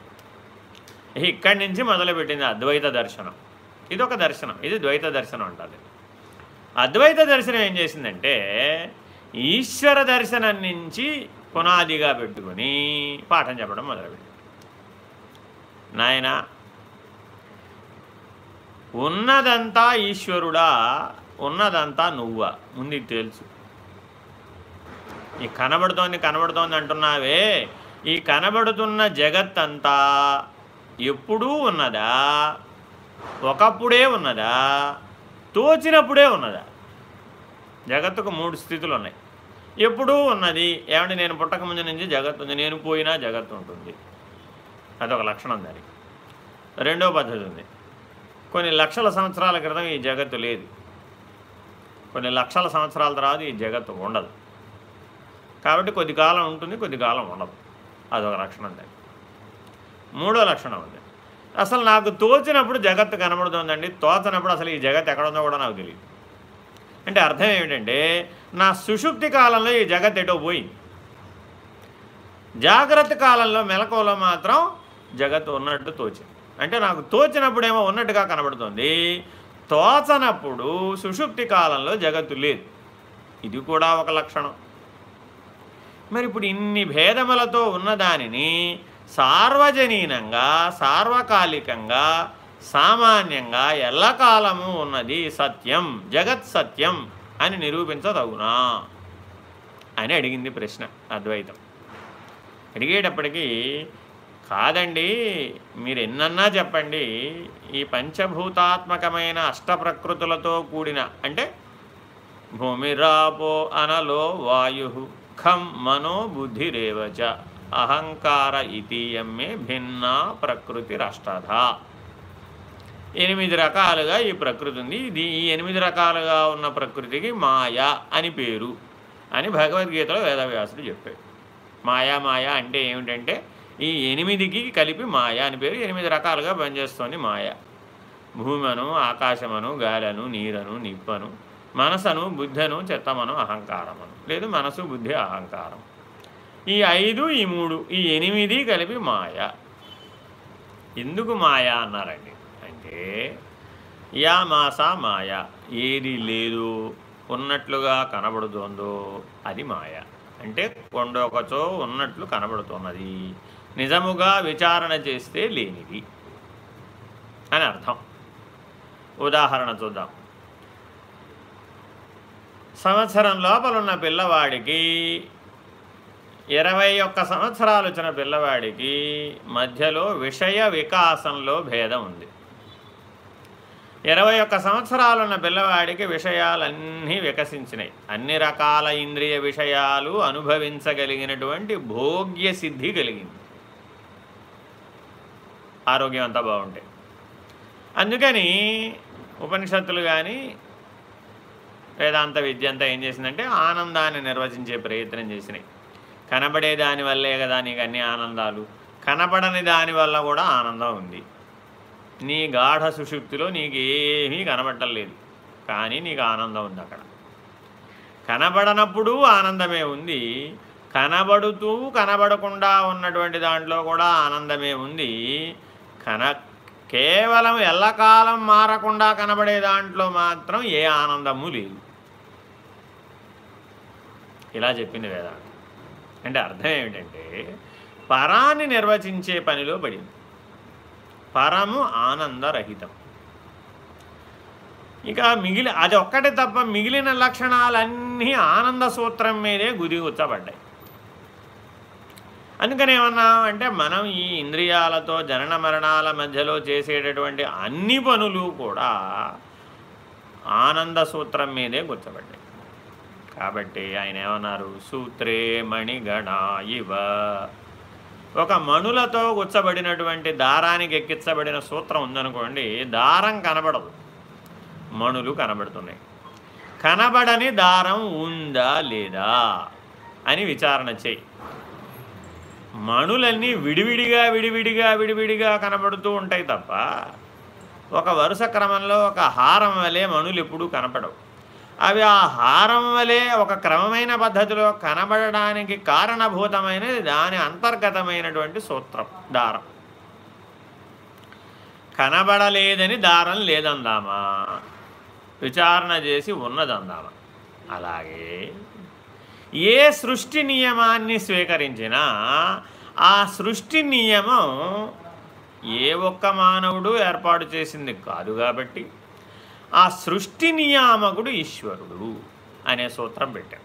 ఇక్కడి నుంచి మొదలుపెట్టింది అద్వైత దర్శనం. ఇది ఒక దర్శనం. ఇది ద్వైత దర్శనం అంటారు. అద్వైత దర్శనం ఏం చేసిందంటే ఈశ్వర దర్శనం నుంచి పునాదిగా పెట్టుకుని పాఠం చెప్పడం మొదలుపెట్టింది. నాయన ఉన్నదంతా ఈశ్వరుడా ఉన్నదంతా నువ్వా? ముందు తెలుసు. ఈ కనబడుతోంది కనబడుతోంది అంటున్నావే. ఈ కనబడుతున్న జగత్తంతా ఎప్పుడూ ఉన్నదా? ఒకప్పుడే ఉన్నదా? తోచినప్పుడే ఉన్నదా? జగత్తుకు మూడు స్థితులు ఉన్నాయి. ఎప్పుడూ ఉన్నది. ఏమంటే నేను పుట్టక ముందు నుంచి జగత్తు ఉంది. నేను పోయినా జగత్తు ఉంటుంది. అదొక లక్షణం దానికి. రెండో పద్ధతి ఉంది. కొన్ని లక్షల సంవత్సరాల క్రితం ఈ జగత్తు లేదు. కొన్ని లక్షల సంవత్సరాల తర్వాత ఈ జగత్తు ఉండదు. కాబట్టి కొద్ది కాలం ఉంటుంది కొద్ది కాలం ఉండదు. అదొక లక్షణం దాన్ని మూడో లక్షణం ఉంది అసలు నాకు తోచినప్పుడు జగత్తు కనబడుతుందండి. తోచినప్పుడు అసలు ఈ జగత్ ఎక్కడ ఉందో కూడా నాకు తెలియదు అంటే అర్థం ఏమిటంటే నా సుషుప్తి కాలంలో ఈ జగత్ ఎటో పోయింది. జాగ్రత్త కాలంలో మెలకువలో మాత్రం జగత్తు ఉన్నట్టు తోచింది. అంటే నాకు తోచినప్పుడేమో ఉన్నట్టుగా కనబడుతుంది. తోచనప్పుడు సుషుప్తి కాలంలో జగత్తు లేదు. ఇది కూడా ఒక లక్షణం. మరి ఇప్పుడు ఇన్ని భేదములతో ఉన్నదానిని సార్వజనీనంగా సార్వకాలికంగా సామాన్యంగా ఎల్లకాలము ఉన్నది సత్యం జగత్ సత్యం అని నిరూపించదగునా? అని అడిగింది ప్రశ్న. అద్వైతం. అడిగేటప్పటికీ కాదండి మీరు ఎన్నన్నా చెప్పండి ఈ పంచభూతాత్మకమైన అష్టప్రకృతులతో కూడిన అంటే భూమిరాపో అనలో వాయు ఖం మనో బుద్ధిరేవచ అహంకార ఇతీయమ్మే భిన్న ప్రకృతి రష్టధ ఎనిమిది రకాలుగా ఈ ప్రకృతి ఉంది. ఇది ఈ ఎనిమిది రకాలుగా ఉన్న ప్రకృతికి మాయ అని పేరు అని భగవద్గీతలో వేదవ్యాసుడు చెప్పాడు మాయా మాయ అంటే ఏమిటంటే ఈ ఎనిమిదికి కలిపి మాయ అని పేరు ఎనిమిది రకాలుగా పనిచేస్తోంది మాయ. భూమను ఆకాశమను గాలను నీరను నిప్పను మనసను బుద్ధను చెత్తమను అహంకారమను. లేదు మనసు బుద్ధి అహంకారం. ఈ ఐదు ఈ మూడు ఈ ఎనిమిది కలిపి మాయ. ఎందుకు మాయ అన్నారండి? అంటే యా మాస మాయ. ఏది లేదు. ఉన్నట్లుగా కనబడుతోందో అది మాయ. అంటే కొండొకచో ఉన్నట్లు కనబడుతున్నది. నిజముగా విచారణ చేస్తే లేనిది అని అర్థం. ఉదాహరణ చూద్దాం. సంవత్సరం లోపలున్న పిల్లవాడికి ఇరవై ఒక్క సంవత్సరాలు వచ్చిన పిల్లవాడికి మధ్యలో విషయ వికాసంలో భేదం ఉంది. ఇరవై ఒక్క సంవత్సరాలున్న పిల్లవాడికి విషయాలన్నీ వికసించినాయి అన్ని రకాల ఇంద్రియ విషయాలు అనుభవించగలిగినటువంటి భోగ్య సిద్ధి కలిగింది. ఆరోగ్యం అంతా బాగుంటాయి. అందుకని ఉపనిషత్తులు కానీ వేదాంత విద్య అంతా ఏం చేసిందంటే ఆనందాన్ని నిర్వచించే ప్రయత్నం చేసినాయి. కనబడే దానివల్లే కదా నీకు అన్ని ఆనందాలు. కనపడని దానివల్ల కూడా ఆనందం ఉంది. నీ గాఢ సుషుప్తిలో నీకు ఏమీ కనబట్టలేదు కానీ నీకు ఆనందం ఉంది అక్కడ. కనబడనప్పుడు ఆనందమే ఉంది. కనబడుతూ కనబడకుండా ఉన్నటువంటి దాంట్లో కూడా ఆనందమే ఉంది. కన కేవలం ఎల్లకాలం మారకుండా కనబడే దాంట్లో మాత్రం ఏ ఆనందము లేదు. ఇలా చెప్పింది వేదాంతం. అంటే అర్థం ఏమిటంటే పరాన్ని నిర్వచించే పనిలో పడింది. పరము ఆనందరహితం. ఇక మిగిలి అది ఒక్కటే తప్ప మిగిలిన లక్షణాలన్నీ ఆనంద సూత్రం మీదే గుదిగుచ్చబడ్డాయి. అందుకని ఏమన్నాం అంటే మనం ఈ ఇంద్రియాలతో జనన మరణాల మధ్యలో చేసేటటువంటి అన్ని పనులు కూడా ఆనంద సూత్రం మీదే గుర్తుపడ్డాయి కాబట్టి ఆయన ఏమన్నారు? సూత్రే మణిగణ ఇవ ఒక మణులతో గుచ్చబడినటువంటి దారానికి ఎక్కించబడిన సూత్రం ఉందనుకోండి దారం కనబడదు. మణులు కనబడుతున్నాయి. కనబడని దారం ఉందా లేదా అని విచారణ చేయి. మణులన్నీ విడివిడిగా విడివిడిగా విడివిడిగా కనబడుతూ ఉంటాయి తప్ప ఒక వరుస క్రమంలో ఒక హారం వలె మణులు ఎప్పుడూ కనపడవు. అవి ఆ హారం వలె ఒక క్రమమైన పద్ధతిలో కనబడడానికి కారణభూతమైనది దాని అంతర్గతమైనటువంటి సూత్రం దారం. కనబడలేదని దారం లేదందామా? విచారణ చేసి ఉన్నదందామా? అలాగే ఏ సృష్టి నియమాన్ని స్వీకరించినా ఆ సృష్టి నియమం ఏ ఒక్క మానవుడు ఏర్పాటు చేసింది కాదు కాబట్టి ఆ సృష్టి నియామకుడు ఈశ్వరుడు అనే సూత్రం పెట్టాం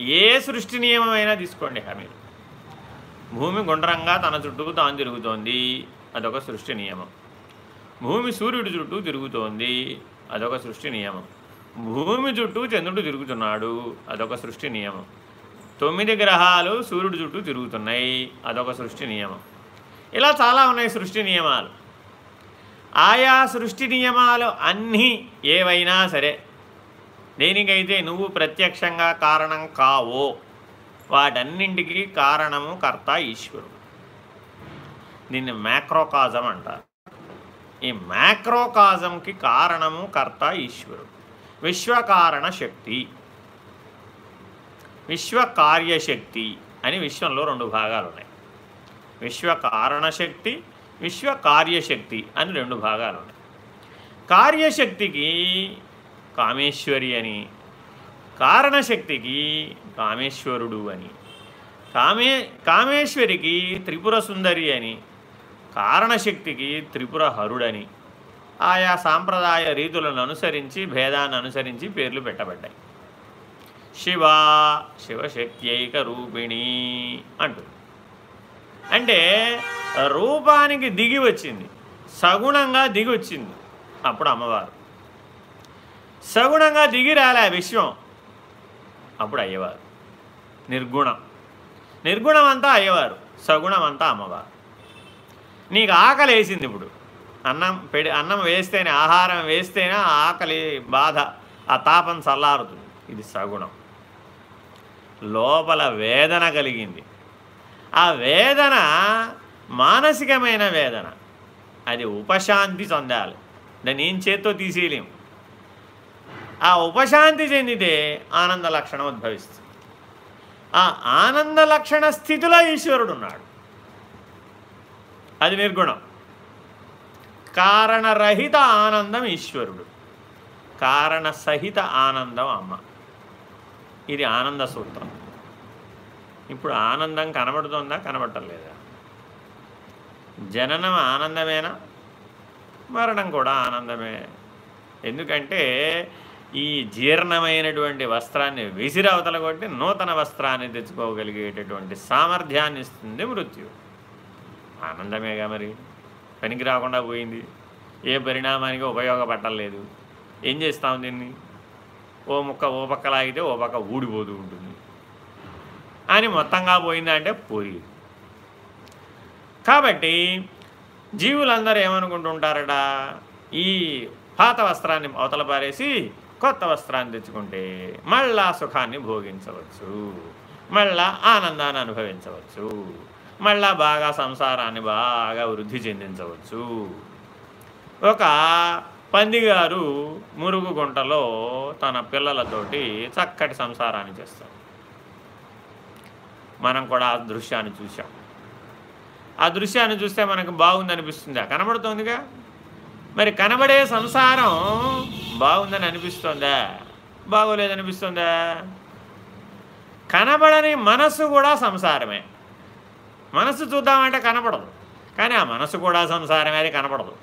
ఏ సృష్టి నియమమైనా తీసుకోండి హామీలు భూమి గుండ్రంగా తన చుట్టూ తాను తిరుగుతోంది అదొక సృష్టి నియమం. భూమి సూర్యుడి చుట్టూ తిరుగుతోంది అదొక సృష్టి నియమం. భూమి చుట్టూ చంద్రుడు తిరుగుతున్నాడు. అదొక సృష్టి నియమం. తొమ్మిది గ్రహాలు సూర్యుడు చుట్టూ తిరుగుతున్నాయి. అదొక సృష్టి నియమం. ఇలా చాలా ఉన్నాయి సృష్టి నియమాలు. ఆయా సృష్టి నియమాలు అన్నీ ఏవైనా సరే దేనికైతే నువ్వు ప్రత్యక్షంగా కారణం కావో వాటన్నింటికి కారణము కర్త ఈశ్వరుడు. దీన్ని మ్యాక్రోకాజం అంటారు. ఈ మ్యాక్రోకాజంకి కారణము కర్త ఈశ్వరుడు. విశ్వకారణ శక్తి విశ్వకార్యశక్తి అని విశ్వంలో రెండు భాగాలు ఉన్నాయి విశ్వకారణశక్తి విశ్వకార్యశక్తి అని రెండు భాగాలు ఉన్నాయి కార్యశక్తికి కామేశ్వరి అని కారణశక్తికి కామేశ్వరుడు అని కామే కామేశ్వరికి త్రిపుర సుందరి అని కారణశక్తికి త్రిపుర హరుడని ఆయా సాంప్రదాయ రీతులను అనుసరించి భేదాన్ని అనుసరించి పేర్లు పెట్టబడ్డాయి. శివ శివశక్త్యైక రూపిణి అంటుంది. అంటే రూపానికి దిగి వచ్చింది. సగుణంగా దిగి వచ్చింది అప్పుడు అమ్మవారు. సగుణంగా దిగి రాలే విశ్వం అప్పుడు అయ్యవారు. నిర్గుణం. నిర్గుణం అంతా అయ్యవారు. సగుణం అంతా అమ్మవారు. నీకు ఆకలి వేసింది ఇప్పుడు. అన్నం పెడి అన్నం వేస్తేనే ఆహారం వేస్తేనే ఆకలి బాధ ఆ తాపం చల్లారుతుంది. ఇది సగుణం. లోపల వేదన కలిగింది. ఆ వేదన మానసికమైన వేదన. అది ఉపశాంతి చెందాలి. దాన్ని ఏం చేత్తో తీసేయలేం. ఆ ఉపశాంతి చెందితే ఆనంద లక్షణం ఉద్భవిస్తుంది. ఆ ఆనంద లక్షణ స్థితిలో ఈశ్వరుడు ఉన్నాడు. అది నిర్గుణం. కారణరహిత ఆనందం ఈశ్వరుడు. కారణ సహిత ఆనందం అమ్మ. ఇది ఆనంద సూత్రం. ఇప్పుడు ఆనందం కనబడుతుందా కనబడటం లేదా జననం ఆనందమేనా? మరణం కూడా ఆనందమే. ఎందుకంటే ఈ జీర్ణమైనటువంటి వస్త్రాన్ని విసిరవతల కొట్టి నూతన వస్త్రాన్ని తెచ్చుకోగలిగేటటువంటి సామర్థ్యాన్ని ఇస్తుంది మృత్యు ఆనందమేగా మరి? పనికి రాకుండా పోయింది. ఏ పరిణామానికి ఉపయోగపడలేదు. ఏం చేస్తాం దీన్ని? ఓ ముక్క ఓ పక్క లాగితే ఓ పక్క ఊడిపోతూ ఉంటుంది. అని మొత్తంగా పోయిందంటే పోయి కాబట్టి జీవులందరూ ఏమనుకుంటుంటారట? ఈ పాత వస్త్రాన్ని అవతల పారేసి కొత్త వస్త్రాన్ని తెచ్చుకుంటే మళ్ళా సుఖాన్ని భోగించవచ్చు. మళ్ళా ఆనందాన్ని అనుభవించవచ్చు. మళ్ళా బాగా సంసారాన్ని బాగా వృద్ధి చెందించవచ్చు. ఒక పందిగారు మురుగు గుంటలో తన పిల్లలతోటి చక్కటి సంసారాన్ని చేస్తాడు మనం కూడా ఆ దృశ్యాన్ని చూసాం ఆ దృశ్యాన్ని చూస్తే మనకు బాగుంది అనిపిస్తుందా కనబడుతోందిగా? మరి కనబడే సంసారం బాగుందని అనిపిస్తుందా? బాగోలేదనిపిస్తుందా? కనబడని మనసు కూడా సంసారమే. మనసు చూద్దామంటే కనపడదు. కానీ ఆ మనసు కూడా సంసారమే అది కనపడదు.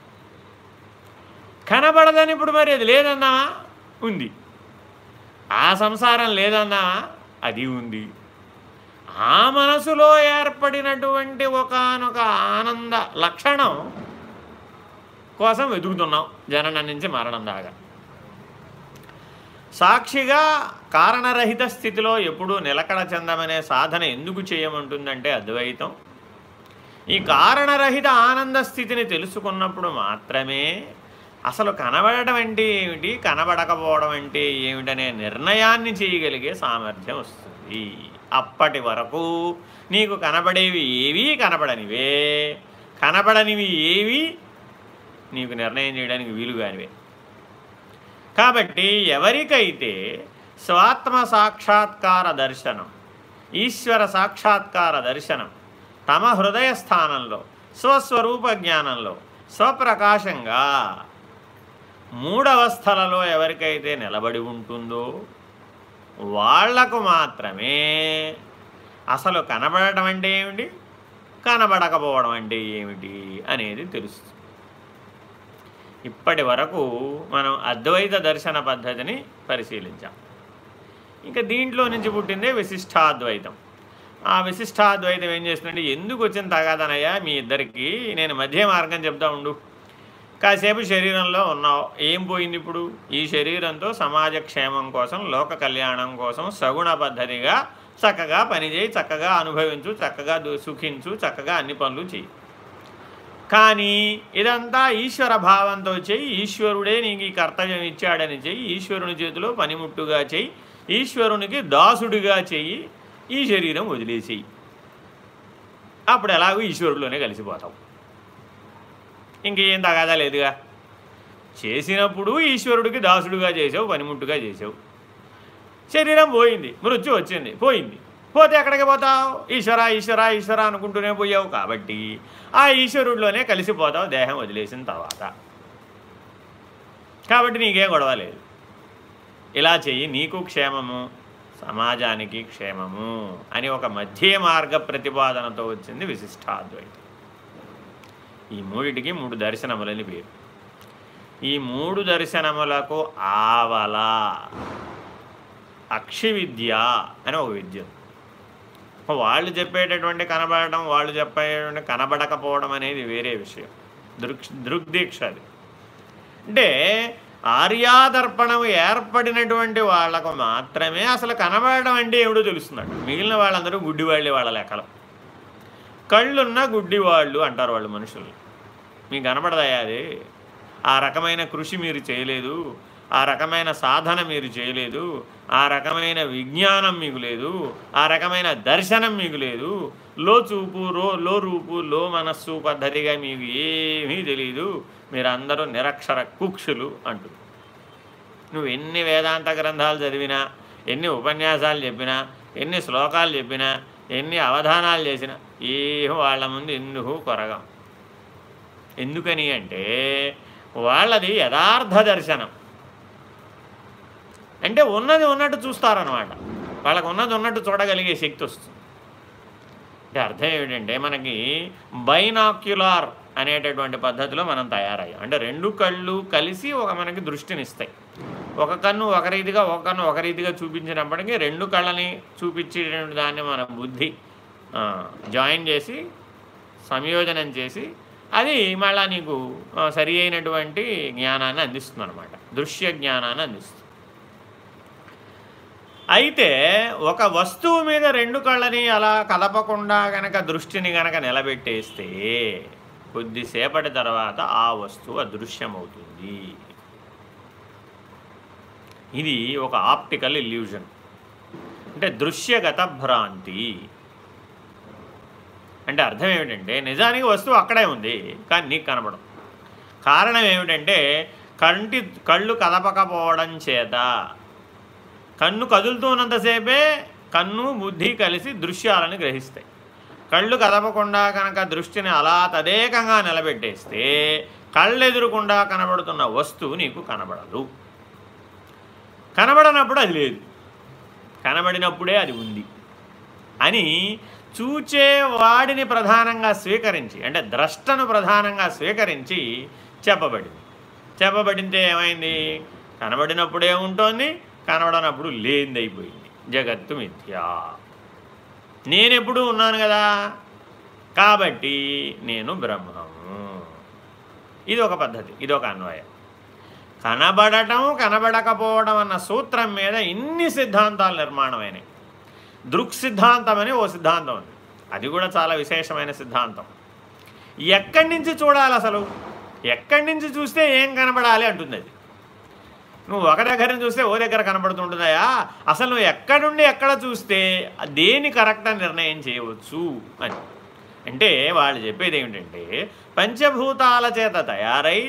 కనపడదని ఇప్పుడు మరి అది లేదన్నావా? ఉంది. ఆ సంసారం లేదన్నావా? అది ఉంది. ఆ మనసులో ఏర్పడినటువంటి ఒకానొక ఆనంద లక్షణం కోసం వెతుకుతున్నాం జననం నుంచి మరణం దాకా. సాక్షిగా కారణరహిత స్థితిలో ఎప్పుడూ నిలకడ చెందమనే సాధన ఎందుకు చేయమంటుందంటే అద్వైతం. ఈ కారణరహిత ఆనంద స్థితిని తెలుసుకున్నప్పుడు మాత్రమే అసలు కనబడటం అంటే ఏమిటి కనబడకపోవడం అంటే ఏమిటనే నిర్ణయాన్ని చేయగలిగే సామర్థ్యం వస్తుంది. అప్పటి వరకు నీకు కనబడేవి ఏవీ కనబడనివే. కనబడనివి ఏవి నీకు నిర్ణయం చేయడానికి వీలుగానివే. కాబట్టి ఎవరికైతే స్వాత్మ సాక్షాత్కార దర్శనం ఈశ్వర సాక్షాత్కార దర్శనం తమ హృదయ స్థానంలో స్వస్వరూప జ్ఞానంలో స్వప్రకాశంగా మూడవస్థలలో ఎవరికైతే నిలబడి ఉంటుందో వాళ్ళకు మాత్రమే అసలు కనబడటం అంటే ఏమిటి? కనబడకపోవడం అంటే ఏమిటి? అనేది తెలుస్తుంది. ఇప్పటి వరకు మనం అద్వైత దర్శన పద్ధతిని పరిశీలించాం. ఇంకా దీంట్లో నుంచి పుట్టిందే విశిష్టాద్వైతం. ఆ విశిష్టాద్వైతం ఏం చేస్తుందంటే ఎందుకు వచ్చిన తగాదనయ్యా? మీ ఇద్దరికి నేను మధ్య మార్గం చెప్తా ఉండు. కాసేపు శరీరంలో ఉన్నావు. ఏం పోయింది ఇప్పుడు? ఈ శరీరంతో సమాజ క్షేమం కోసం లోక కళ్యాణం కోసం సగుణ పద్ధతిగా చక్కగా పనిచేయి చక్కగా అనుభవించు చక్కగా సుఖించు చక్కగా అన్ని పనులు చేయి కానీ ఇదంతా ఈశ్వర భావంతో చెయ్యి. ఈశ్వరుడే నీకు ఈ కర్తవ్యం ఇచ్చాడని చెయ్యి. ఈశ్వరుని చేతిలో పనిముట్టుగా చెయ్యి. ఈశ్వరునికి దాసుడిగా చెయ్యి. ఈ శరీరం వదిలేసేయి. అప్పుడు ఎలాగో ఈశ్వరుడిలోనే కలిసిపోతావు. ఇంకేం తగాదా లేదుగా? చేసినప్పుడు ఈశ్వరుడికి దాసుడుగా చేసావు పనిముట్టుగా చేసావు. శరీరం పోయింది మృత్యు వచ్చింది పోయింది. పోతే ఎక్కడికి పోతావు? ఈశ్వర ఈశ్వర ఈశ్వర అనుకుంటూనే పోయావు కాబట్టి ఆ ఈశ్వరుడిలోనే కలిసిపోతావు దేహం వదిలేసిన తర్వాత. కాబట్టి నీకేం గొడవ లేదు. ఇలా చెయ్యి నీకు క్షేమము సమాజానికి క్షేమము అని ఒక మధ్య మార్గ ప్రతిపాదనతో వచ్చింది విశిష్టాద్వైతం. ఈ మూడిటికి మూడు దర్శనములని పేరు. ఈ మూడు దర్శనములకు ఆవల అక్షి విద్య అని ఒక విద్య వాళ్ళు చెప్పేటటువంటి కనబడటం వాళ్ళు చెప్పేటువంటి కనబడకపోవడం అనేది వేరే విషయం. దృక్ దృగ్దీక్ష అది. అంటే ఆర్యాదర్పణం ఏర్పడినటువంటి వాళ్ళకు మాత్రమే అసలు కనబడడం అంటే ఏమిటో తెలుస్తున్నాడు మిగిలిన వాళ్ళందరూ గుడ్డివాళ్ళే వాళ్ళ లెక్కలు. కళ్ళున్న గుడ్డివాళ్ళు అంటారు వాళ్ళు మనుషులు మీకు కనబడదయా అది? ఆ రకమైన కృషి మీరు చేయలేదు. ఆ రకమైన సాధన మీరు చేయలేదు ఆ రకమైన విజ్ఞానం మీకు లేదు ఆ రకమైన దర్శనం మీకు లేదు. లో చూపు రో లో రూపు లో మనస్సు పద్ధతిగా మీకు ఏమీ తెలియదు మీరందరూ నిరక్షర కుక్షులు అంటూ నువ్వు ఎన్ని వేదాంత గ్రంథాలు చదివినా ఎన్ని ఉపన్యాసాలు చెప్పినా ఎన్ని శ్లోకాలు చెప్పినా ఎన్ని అవధానాలు చేసినా ఏం వాళ్ళ ముందు ఎందుకు కొరగం? ఎందుకని అంటే వాళ్ళది యథార్థ దర్శనం. అంటే ఉన్నది ఉన్నట్టు చూస్తారనమాట వాళ్ళకు ఉన్నది ఉన్నట్టు చూడగలిగే శక్తి వస్తుంది. అంటే అర్థం ఏమిటంటే మనకి బైనాక్యులార్ అనేటటువంటి పద్ధతిలో మనం తయారయ్యాం. అంటే రెండు కళ్ళు కలిసి ఒక మనకి దృష్టినిస్తాయి. ఒక కన్ను ఒక రీతిగా ఒక కన్ను ఒక రీతిగా చూపించినప్పటికీ రెండు కళ్ళని చూపించేటువంటి దాన్ని మన బుద్ధి జాయిన్ చేసి సంయోజనం చేసి అది మళ్ళా నీకు సరి అయినటువంటి జ్ఞానాన్ని అందిస్తుంది అనమాట దృశ్య జ్ఞానాన్ని అందిస్తుంది. అయితే ఒక వస్తువు మీద రెండు కళ్ళని అలా కలపకుండా గనక దృష్టిని గనక నిలబెట్టేస్తే కొద్దిసేపటి తర్వాత ఆ వస్తువు అదృశ్యమవుతుంది. ఇది ఒక ఆప్టికల్ ఇల్యూజన్. అంటే దృశ్యగత భ్రాంతి. అంటే అర్థం ఏమిటంటే నిజానికి వస్తువు అక్కడే ఉంది కానీ నీకు కనపడం కారణం ఏమిటంటే కంటి కళ్ళు కదపకపోవడం చేత కన్ను కదులుతున్నంతసేపే కన్ను బుద్ధి కలిసి దృశ్యాలను గ్రహిస్తాయి. కళ్ళు కదపకుండా కనుక దృష్టిని అలా తదేకంగా నిలబెట్టేస్తే కళ్ళు ఎదురుకుండా కనబడుతున్న వస్తువు నీకు కనబడదు. కనబడనప్పుడు అది లేదు. కనబడినప్పుడే అది ఉంది అని చూచే వాడిని ప్రధానంగా స్వీకరించి అంటే ద్రష్టను ప్రధానంగా స్వీకరించి చెప్పబడింది. చెప్పబడితే ఏమైంది? కనబడినప్పుడే ఉంటుంది కనబడనప్పుడు లేనిదైపోయింది. జగత్తు మిథ్యా. నేనెప్పుడు ఉన్నాను కదా. కాబట్టి నేను బ్రహ్మము ఇది ఒక పద్ధతి ఇది ఒక అన్వయం. కనబడటం కనబడకపోవడం అన్న సూత్రం మీద ఇన్ని సిద్ధాంతాలు నిర్మాణమైనవి దృక్ సిద్ధాంతం అని ఓ సిద్ధాంతం ఉంది. అది కూడా చాలా విశేషమైన సిద్ధాంతం. ఎక్కడి నుంచి చూడాలి అసలు ఎక్కడి నుంచి చూస్తే ఏం కనబడాలి అంటుంది అది. నువ్వు ఒక దగ్గర చూస్తే ఓ దగ్గర కనబడుతుంటుందయా అసలు నువ్వు ఎక్కడుండి ఎక్కడ చూస్తే దేని కరెక్ట్ అని నిర్ణయం చేయవచ్చు అని. అంటే వాళ్ళు చెప్పేది ఏమిటంటే పంచభూతాల చేత తయారై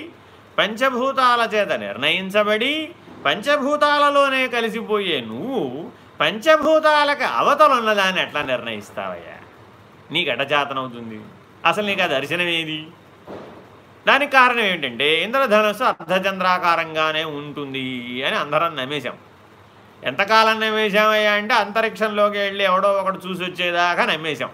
పంచభూతాల చేత నిర్ణయించబడి పంచభూతాలలోనే కలిసిపోయే నువ్వు పంచభూతాలకు అవతలున్నదాన్ని ఎట్లా నిర్ణయిస్తావయ్యా? నీకు ఎటచేతనవుతుంది అసలు నీకు ఆ దర్శనం ఏది దానికి కారణం ఏంటంటే ఇంద్రధనుస్సు అర్ధచంద్రాకారంగానే ఉంటుంది అని అందరం నమ్మేశాం. ఎంతకాలం నమ్మేశామయ్యా అంటే అంతరిక్షంలోకి వెళ్ళి ఎవడో ఒకడు చూసి వచ్చేదాకా నమ్మేశాం.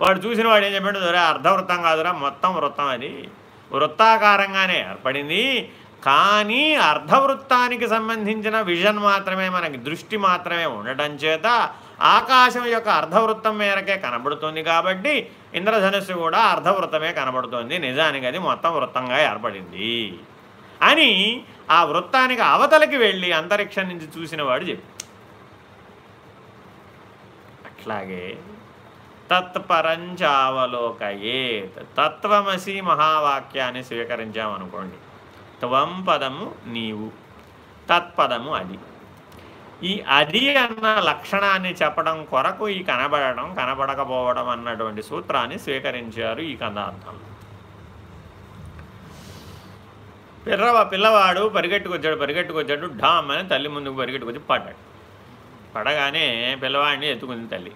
వాడు చూసిన వాడు ఏం చెప్పాడు? దొరే అర్ధవృత్తం కాదురా మొత్తం వృత్తం అది. వృత్తాకారంగానే ఏర్పడింది. కానీ అర్ధవృత్తానికి సంబంధించిన విజన్ మాత్రమే మనకి దృష్టి మాత్రమే ఉండటం చేత ఆకాశం యొక్క అర్ధవృత్తం మేరకే కనబడుతుంది కాబట్టి ఇంద్రధనుస్సు కూడా అర్ధవృత్తమే కనబడుతుంది. నిజానికి అది మొత్తం వృత్తంగా ఏర్పడింది. అని ఆ వృత్తానికి అవతలకి వెళ్ళి అంతరిక్షం నుంచి చూసిన వాడు చెప్పి అట్లాగే తత్పరంచావలోకయేత్ తత్వమసి మహావాక్యాన్ని స్వీకరించామనుకోండి. త్వం పదము నీవు తత్పదము అది. ఈ అది అన్న లక్షణాన్ని చెప్పడం కొరకు ఈ కనబడడం కనబడకపోవడం అన్నటువంటి సూత్రాన్ని స్వీకరించారు ఈ కథార్థంలో పిర్రవ పిల్లవాడు పరిగెట్టుకొచ్చాడు పరిగెట్టుకొచ్చాడు ఢామ్ అని తల్లి ముందుకు పరిగెట్టుకొచ్చి పడ్డాడు. పడగానే పిల్లవాడిని ఎత్తుకుంది తల్లి.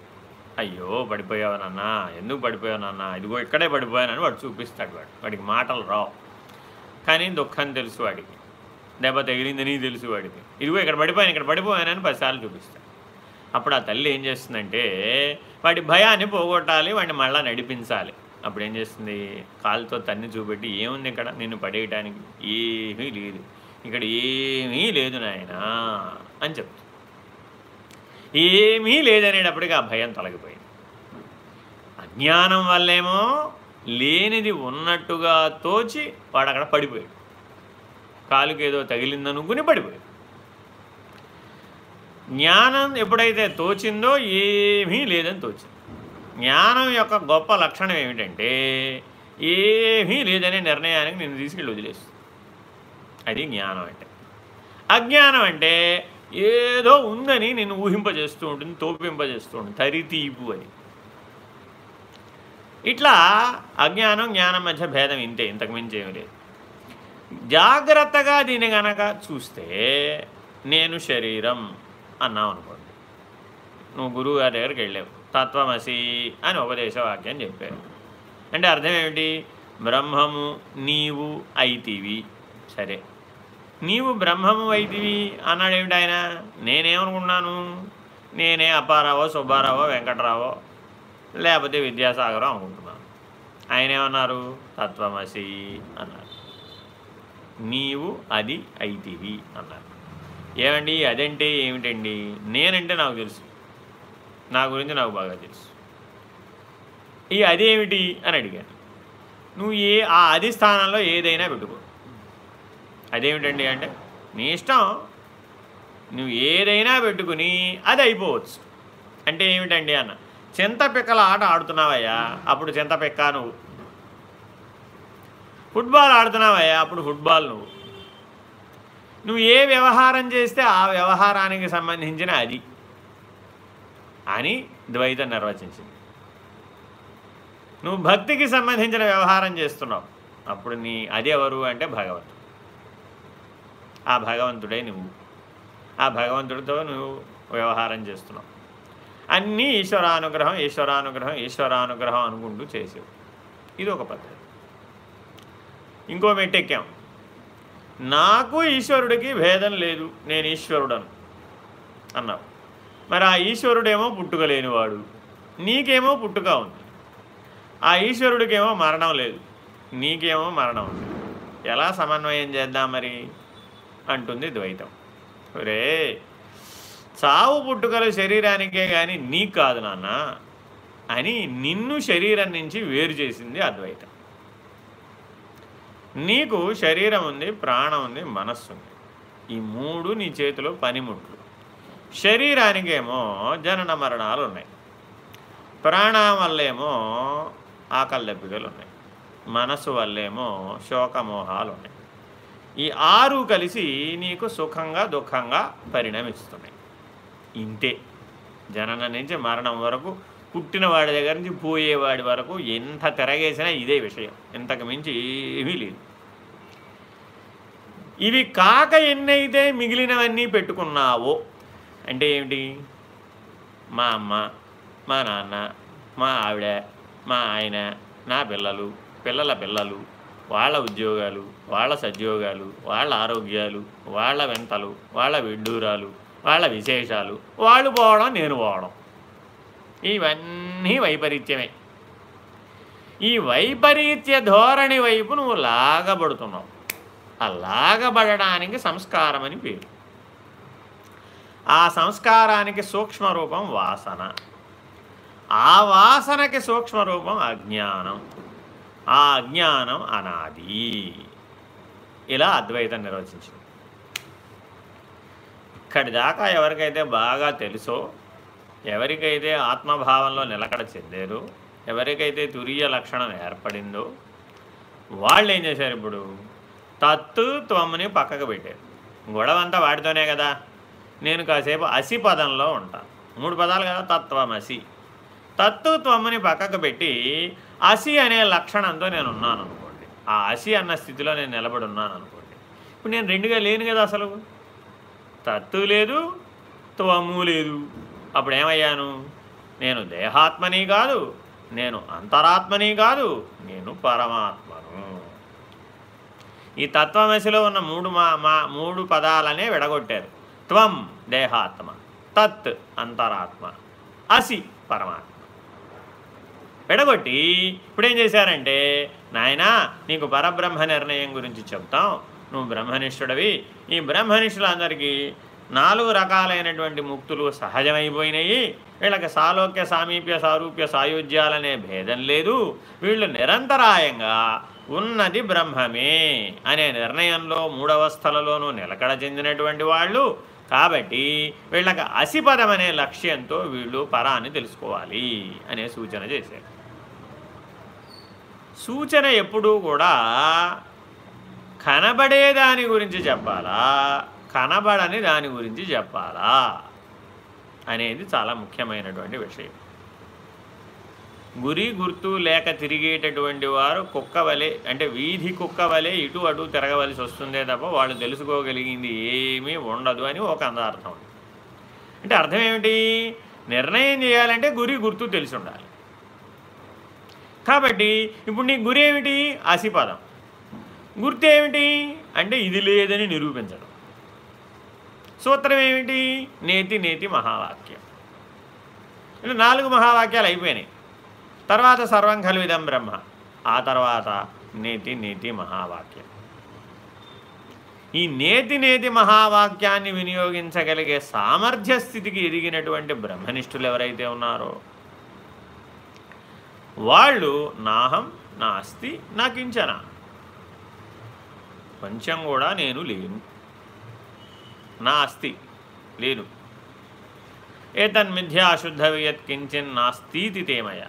అయ్యో పడిపోయావు నాన్న ఎందుకు పడిపోయావు నాన్న? ఇదిగో ఇక్కడే పడిపోయానని వాడు చూపిస్తాడు వాడు. వాడికి మాటలు రావు. కానీ దుఃఖం తెలుసు వాడికి. దెబ్బ తగిలిందని తెలుసు వాడికి. ఇదిగో ఇక్కడ పడిపోయాను ఇక్కడ పడిపోయానని పదిసార్లు చూపిస్తాను అప్పుడు ఆ తల్లి ఏం చేస్తుందంటే వాడి భయాన్ని పోగొట్టాలి వాడిని మళ్ళీ నడిపించాలి. అప్పుడు ఏం చేస్తుంది? కాలుతో తన్ని చూపెట్టి ఏముంది ఇక్కడ? నిన్ను పడేయటానికి ఏమీ లేదు. ఇక్కడ ఏమీ లేదు నాయనా అని చెప్తుంది. ఏమీ లేదనేటప్పటికి ఆ భయం తొలగిపోయింది. అజ్ఞానం వల్లేమో లేనిది ఉన్నట్టుగా తోచి వాడు అక్కడ పడిపోయాడు. కాలుకి ఏదో తగిలిందనుకుని పడిపోయింది జ్ఞానం ఎప్పుడైతే తోచిందో ఏమీ లేదని తోచింది. జ్ఞానం యొక్క గొప్ప లక్షణం ఏమిటంటే ఏమీ లేదనే నిర్ణయానికి నేను తీసుకెళ్ళి వదిలేస్తుంది. అది జ్ఞానం అంటే. అజ్ఞానం అంటే ఏదో ఉందని నేను ఊహింపజేస్తూ ఉంటుంది తోపింపజేస్తూ ఉంటుంది తరితీపు అని. ఇట్లా అజ్ఞానం జ్ఞానం మధ్య భేదం ఇంతే ఇంతకు మించి ఏమీ లేదు. జాగ్రత్తగా దీన్ని గనక చూస్తే నేను శరీరం అన్నావు అనుకోండి. నువ్వు గురువు గారి దగ్గరికి వెళ్ళావు. తత్వమసి అని ఉపదేశవాక్యం చెప్పారు. అంటే అర్థం ఏమిటి? బ్రహ్మము నీవు అయితివి. సరే. నీవు బ్రహ్మము అయితివి అన్నాడు ఏమిటి ఆయన? నేనేమనుకున్నాను నేనే అప్పారావో సుబ్బారావో వెంకటరావో లేకపోతే విద్యాసాగరం అనుకుంటున్నాను. ఆయన ఏమన్నారు? తత్వమసి అన్నారు. నీవు అది అయితివి అన్నారు. ఏమండి? అదంటే ఏమిటండి? నేనంటే నాకు తెలుసు. నా గురించి నాకు బాగా తెలుసు. ఈ అదేమిటి? అని అడిగాను. నువ్వు ఏ ఆ అది స్థానంలో ఏదైనా పెట్టుకో. అదేమిటండి అంటే నీ ఇష్టం. నువ్వు ఏదైనా పెట్టుకుని అది అయిపోవచ్చు. అంటే ఏమిటండి అన్న చింతపిక్కల ఆట ఆడుతున్నావయ్యా. అప్పుడు చింతపిక్క నువ్వు ఫుట్బాల్ ఆడుతున్నావయ్యా అప్పుడు ఫుట్బాల్ నువ్వు. నువ్వు ఏ వ్యవహారం చేస్తే ఆ వ్యవహారానికి సంబంధించిన అది. అని ద్వైతం నిర్వచించింది. నువ్వు భక్తికి సంబంధించిన వ్యవహారం చేస్తున్నావు. అప్పుడు నీ అది ఎవరు అంటే భగవంతుడు. ఆ భగవంతుడే నువ్వు. ఆ భగవంతుడితో నువ్వు వ్యవహారం చేస్తున్నావు. అన్నీ ఈశ్వరానుగ్రహం ఈశ్వరానుగ్రహం ఈశ్వరానుగ్రహం అనుకుంటూ చేసేవు. ఇది ఒక పద్ధతి. ఇంకో మెట్టెక్కాం. నాకు ఈశ్వరుడికి భేదం లేదు నేను ఈశ్వరుడను అన్నావు మరి ఆ ఈశ్వరుడేమో పుట్టుక లేనివాడు నీకేమో పుట్టుక ఉంది. ఆ ఈశ్వరుడికేమో మరణం లేదు నీకేమో మరణం ఉంది. ఎలా సమన్వయం చేద్దాం మరి? అంటుంది ద్వైతం. రే చావు పుట్టుకలు శరీరానికే కానీ నీకు కాదు నాన్న అని నిన్ను శరీరం నుంచి వేరు చేసింది అద్వైతం నీకు శరీరం ఉంది ప్రాణం ఉంది మనస్సు ఉంది. ఈ మూడు నీ చేతిలో పనిముట్లు. శరీరానికేమో జనన మరణాలు ఉన్నాయి ప్రాణం వల్లేమో ఆకలి దెబ్బలు ఉన్నాయి మనసు వల్లేమో శోకమోహాలు ఉన్నాయి ఈ ఆరు కలిసి నీకు సుఖంగా దుఃఖంగా పరిణమిస్తున్నాయి. ఇంతే. జనన నుంచి మరణం వరకు పుట్టినవాడి దగ్గర నుంచి పోయేవాడి వరకు ఎంత తిరగేసినా ఇదే విషయం. ఇంతకు మించి ఏమీ లేదు. ఇవి కాక ఎన్నైతే మిగిలినవన్నీ పెట్టుకున్నావో అంటే ఏమిటి? మా అమ్మ మా నాన్న మా ఆవిడ మా ఆయన నా పిల్లలు పిల్లల పిల్లలు వాళ్ళ ఉద్యోగాలు వాళ్ళ సద్యోగాలు వాళ్ళ ఆరోగ్యాలు వాళ్ళ వెంతలు వాళ్ళ విడ్డూరాలు వాళ్ళ విశేషాలు వాళ్ళు పోవడం నేను పోవడం. ఇవన్నీ వైపరీత్యమే. ఈ వైపరీత్య ధోరణి వైపు నువ్వు లాగబడుతున్నావు. ఆ లాగబడడానికి సంస్కారం అని పేరు. ఆ సంస్కారానికి సూక్ష్మ రూపం వాసన. ఆ వాసనకి సూక్ష్మ రూపం అజ్ఞానం. ఆ అజ్ఞానం అనాది. ఇలా అద్వైతం నిర్వచించింది. ఇక్కడి దాకా ఎవరికైతే బాగా తెలుసో ఎవరికైతే ఆత్మభావంలో నిలకడ చెందారో ఎవరికైతే తురియ లక్షణం ఏర్పడిందో వాళ్ళు ఏం చేశారు ఇప్పుడు? తత్తు త్వమ్మని పక్కకు పెట్టారు. గొడవంతా వాడితోనే కదా. నేను కాసేపు అసి పదంలో ఉంటాను మూడు పదాలు కదా తత్వమసి. తత్తు త్వమ్మని పక్కకు పెట్టి అసి అనే లక్షణంతో నేను ఉన్నాను అనుకోండి. ఆ అసి అన్న స్థితిలో నేను నిలబడి ఉన్నాను అనుకోండి. ఇప్పుడు నేను రెండుగా లేను కదా అసలు. తత్తు లేదు త్వము లేదు. అప్పుడు ఏమయ్యాను నేను దేహాత్మని కాదు నేను అంతరాత్మని కాదు నేను పరమాత్మను. ఈ తత్వమశిలో ఉన్న మూడు మా మా మూడు పదాలనే విడగొట్టారు. త్వం దేహాత్మ తత్ అంతరాత్మ అసి పరమాత్మ. విడగొట్టి ఇప్పుడేం చేశారంటే నాయనా నీకు పరబ్రహ్మ నిర్ణయం గురించి చెప్తాం. నువ్వు బ్రహ్మనిష్ఠుడవి. ఈ బ్రహ్మనిష్ఠులందరికీ నాలుగు రకాలైనటువంటి ముక్తులు సహజమైపోయినాయి. వీళ్ళకి సాలోక్య సామీప్య సారూప్య సాయుధ్యాలనే భేదం లేదు. వీళ్ళు నిరంతరాయంగా ఉన్నది బ్రహ్మమే అనే నిర్ణయంలో మూడవస్థలలోనూ నిలకడ చెందినటువంటి వాళ్ళు. కాబట్టి వీళ్ళకి అసిపదం అనే లక్ష్యంతో వీళ్ళు పరాన్ని తెలుసుకోవాలి అనే సూచన చేశారు. సూచన ఎప్పుడూ కూడా కనబడే దాని గురించి చెప్పాలా? కనబడని దాని గురించి చెప్పాలా? అనేది చాలా ముఖ్యమైనటువంటి విషయం. గురి గుర్తు లేక తిరిగేటటువంటి వారు కుక్క వలె అంటే వీధి కుక్క వలె ఇటు అటు తిరగవలసి వస్తుందే తప్ప వాళ్ళు తెలుసుకోగలిగింది ఏమీ ఉండదు అని ఒక అందార్థం. అంటే అర్థం ఏమిటి? నిర్ణయం చేయాలంటే గురి గుర్తు తెలిసి ఉండాలి. కాబట్టి ఇప్పుడు నీ గురి ఏమిటి? అసిపదం గుర్తు ఏమిటి? అంటే ఇది లేదని నిరూపించడం. సూత్రం ఏమిటి? నేతి నేతి మహావాక్యం. ఇలా నాలుగు మహావాక్యాలు అయిపోయినాయి. తర్వాత సర్వం కలువిదం బ్రహ్మ. ఆ తర్వాత నేతి నేతి మహావాక్యం. ఈ నేతి నేతి మహావాక్యాన్ని వినియోగించగలిగే సామర్థ్య స్థితికి ఎదిగినటువంటి బ్రహ్మనిష్ఠులు ఎవరైతే ఉన్నారో వాళ్ళు నాహం నాస్తి నాకించన కొంచెం కూడా నేను లేను. నాస్తి లేదు లేను. ఏతన్మిథ్యా నాస్తీతి తేమయ.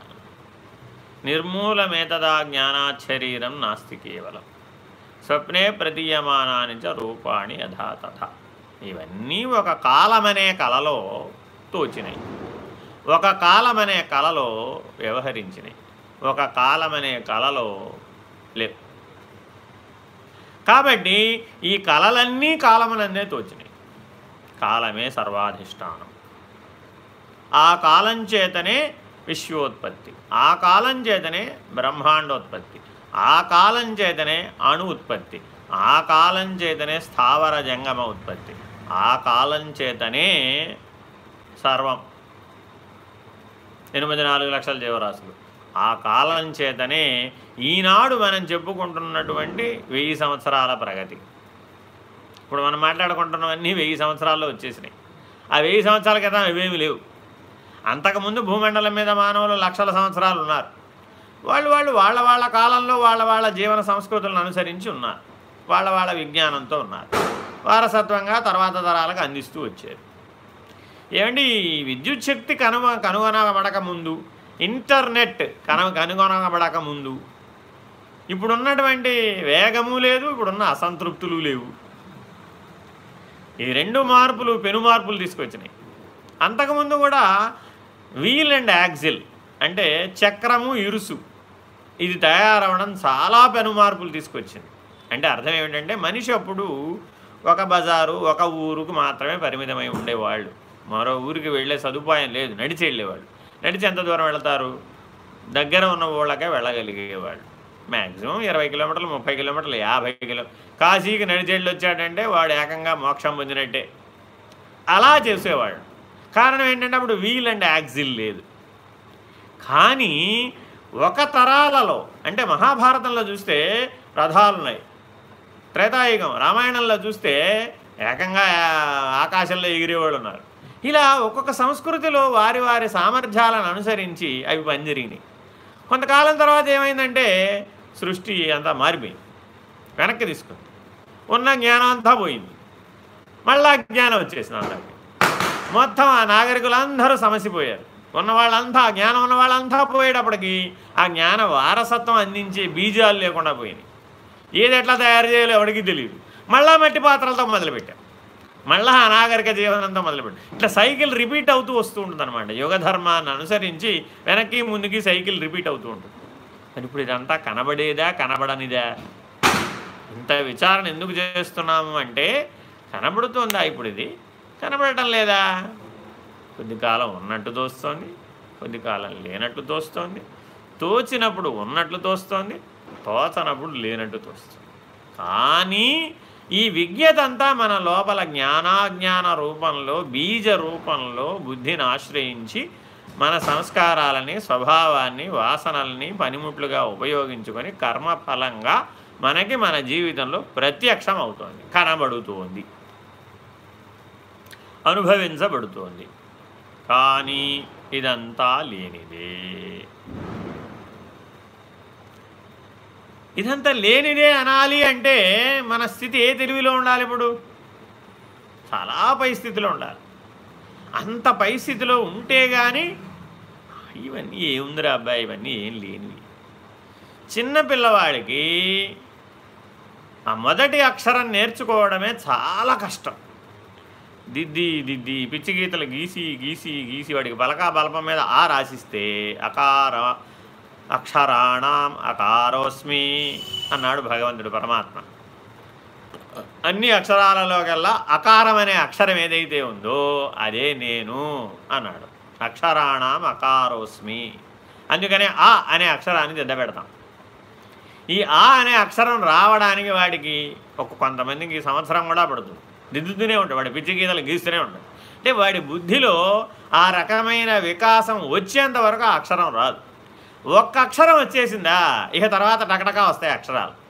నిర్మూలమేతదా జ్ఞానాత్ శరీరం నాస్తి కేవలం. స్వప్నే ప్రతీయమానాని చ రూపాణి యథా ఇవన్నీ ఒక కాలమనే కలలో తోచినాయి ఒక కాలమనే కలలో వ్యవహరించినాయి ఒక కాలమనే కలలో లేవు. కాబట్టి ఈ కళలన్నీ కాలమునందే తోచినాయి కాలమే సర్వాధిష్టానం. ఆ కాలం చేతనే విశ్వోత్పత్తి ఆ కాలం చేతనే బ్రహ్మాండోత్పత్తి ఆ కాలం చేతనే అణు ఉత్పత్తి ఆ కాలం చేతనే స్థావర జంగమ ఉత్పత్తి ఆ కాలం చేతనే సర్వం. ఎనిమిది నాలుగు లక్షల జీవరాశులు. ఆ కాలం చేతనే ఈనాడు మనం చెప్పుకుంటున్నటువంటి వెయ్యి సంవత్సరాల ప్రగతి. ఇప్పుడు మనం మాట్లాడుకుంటున్నవన్నీ వెయ్యి సంవత్సరాల్లో వచ్చేసినాయి. ఆ వెయ్యి సంవత్సరాల క్రితం ఇవేమి లేవు. అంతకుముందు భూమండలం మీద మానవులు లక్షల సంవత్సరాలు ఉన్నారు. వాళ్ళు వాళ్ళు వాళ్ళ వాళ్ళ కాలంలో వాళ్ళ వాళ్ళ జీవన సంస్కృతులను అనుసరించి ఉన్నారు. వాళ్ళ వాళ్ళ విజ్ఞానంతో ఉన్నారు. వారసత్వంగా తర్వాత తరాలకు అందిస్తూ వచ్చారు. ఏమండి ఈ విద్యుత్ శక్తి కనుగొ కనుగొనబడక ముందు ఇంటర్నెట్ కను కనుగొనబడక ముందు ఇప్పుడున్నటువంటి వేగము లేదు ఇప్పుడున్న అసంతృప్తులు లేవు. ఈ రెండు మార్పులు పెను మార్పులు తీసుకొచ్చినాయి. అంతకుముందు కూడా వీల్ అండ్ యాక్సిల్ అంటే చక్రము ఇరుసు ఇది తయారవడం చాలా పెను మార్పులు తీసుకొచ్చింది. అంటే అర్థం ఏమిటంటే మనిషి అప్పుడు ఒక బజారు ఒక ఊరుకు మాత్రమే పరిమితమై ఉండేవాళ్ళు. మరో ఊరికి వెళ్ళే సదుపాయం లేదు నడిచి వెళ్ళేవాళ్ళు. నడిచి ఎంత దూరం వెళతారు? దగ్గర ఉన్న ఊళ్ళకే వెళ్ళగలిగేవాళ్ళు. మ్యాక్సిమం ఇరవై కిలోమీటర్లు ముప్పై కిలోమీటర్లు యాభై కిలో కాశీకి నడిచేళ్ళు వచ్చాడంటే వాడు ఏకంగా మోక్షం పొందినట్టే. అలా చేసేవాడు. కారణం ఏంటంటే అప్పుడు వీల్ అండ్ యాక్సిల్ లేదు. కానీ ఒక తరాలలో అంటే మహాభారతంలో చూస్తే రథాలు ఉన్నాయి. త్రేతాయుగం రామాయణంలో చూస్తే ఏకంగా ఆకాశంలో ఎగిరేవాళ్ళు ఉన్నారు. ఇలా ఒక్కొక్క సంస్కృతిలో వారి వారి సామర్థ్యాలను అనుసరించి అవి పనిజరిగినాయి కొంతకాలం తర్వాత ఏమైందంటే సృష్టి అంతా మారిపోయింది. వెనక్కి తీసుకుంది. ఉన్న జ్ఞానం అంతా పోయింది. మళ్ళా జ్ఞానం వచ్చేసింది అందరికి. మొత్తం ఆ నాగరికులందరూ సమసిపోయారు. ఉన్న వాళ్ళంతా జ్ఞానం ఉన్న వాళ్ళంతా పోయేటప్పటికి ఆ జ్ఞాన వారసత్వం అందించే బీజాలు లేకుండా పోయినాయి. ఏది ఎట్లా తయారు చేయాలో ఎవరికి తెలియదు మళ్ళా మట్టి పాత్రలతో మొదలుపెట్టారు. మళ్ళా అనాగరిక జీవనంతో మొదలుపెట్టి. ఇట్లా సైకిల్ రిపీట్ అవుతూ వస్తూ ఉంటుంది అనమాట యుగధర్మాన్ని అనుసరించి వెనక్కి ముందుకి సైకిల్ రిపీట్ అవుతూ ఉంటుంది. మరి ఇప్పుడు ఇదంతా కనబడేదా కనబడనిదా? ఇంత విచారణ ఎందుకు చేస్తున్నాము అంటే కనబడుతుందా ఇప్పుడు ఇది? కనబడటం లేదా? కొద్ది కాలం ఉన్నట్టు తోస్తోంది. కొద్ది కాలం లేనట్టు తోస్తోంది. తోచినప్పుడు ఉన్నట్లు తోస్తోంది. తోచనప్పుడు లేనట్టు తోస్తుంది. కానీ ఈ విజ్ఞతంతా మన లోపల జ్ఞానాజ్ఞాన రూపంలో బీజ రూపంలో బుద్ధిని ఆశ్రయించి మన సంస్కారాలని స్వభావాన్ని వాసనల్ని పనిముట్లుగా ఉపయోగించుకొని కర్మఫలంగా మనకి మన జీవితంలో ప్రత్యక్షం అవుతోంది కనబడుతోంది అనుభవించబడుతోంది. కానీ ఇదంతా లేనిదే. ఇదంతా లేనిదే అనాలి అంటే మన స్థితి ఏ తెలివిలో ఉండాలి ఇప్పుడు? చాలా పై స్థితిలో ఉండాలి. అంత పై స్థితిలో ఉంటే కానీ ఇవన్నీ ఏముందిరా అబ్బాయి? ఇవన్నీ ఏం లేనివి. చిన్న పిల్లవాడికి ఆ మొదటి అక్షరం నేర్చుకోవడమే చాలా కష్టం. దిద్ది దిద్ది పిచ్చి గీతలు గీసి గీసి గీసి వాడికి బలకా బలపం మీద ఆ రాసిస్తే అకార అక్షరాణం అకారోస్మి అన్నాడు భగవంతుడు పరమాత్మ. అన్ని అక్షరాలలోకెల్లా అకారం అనే అక్షరం ఏదైతే ఉందో అదే నేను అన్నాడు. అక్షరాణం అకారోస్మి. అందుకనే ఆ అనే అక్షరాన్ని దిద్ద పెడతాం. ఈ ఆ అనే అక్షరం రావడానికి వాడికి ఒక కొంతమందికి సంవత్సరం కూడా పడుతుంది. దిద్దుతూనే ఉంటాడు. వాడి పిచ్చి గీతలు గీస్తూనే ఉంటాడు. అంటే వాడి బుద్ధిలో ఆ రకమైన వికాసం వచ్చేంత వరకు ఆ అక్షరం రాదు. ఒక్క అక్షరం వచ్చేసిందా? ఇక తర్వాత టకటకా వస్తాయి అక్షరాలు.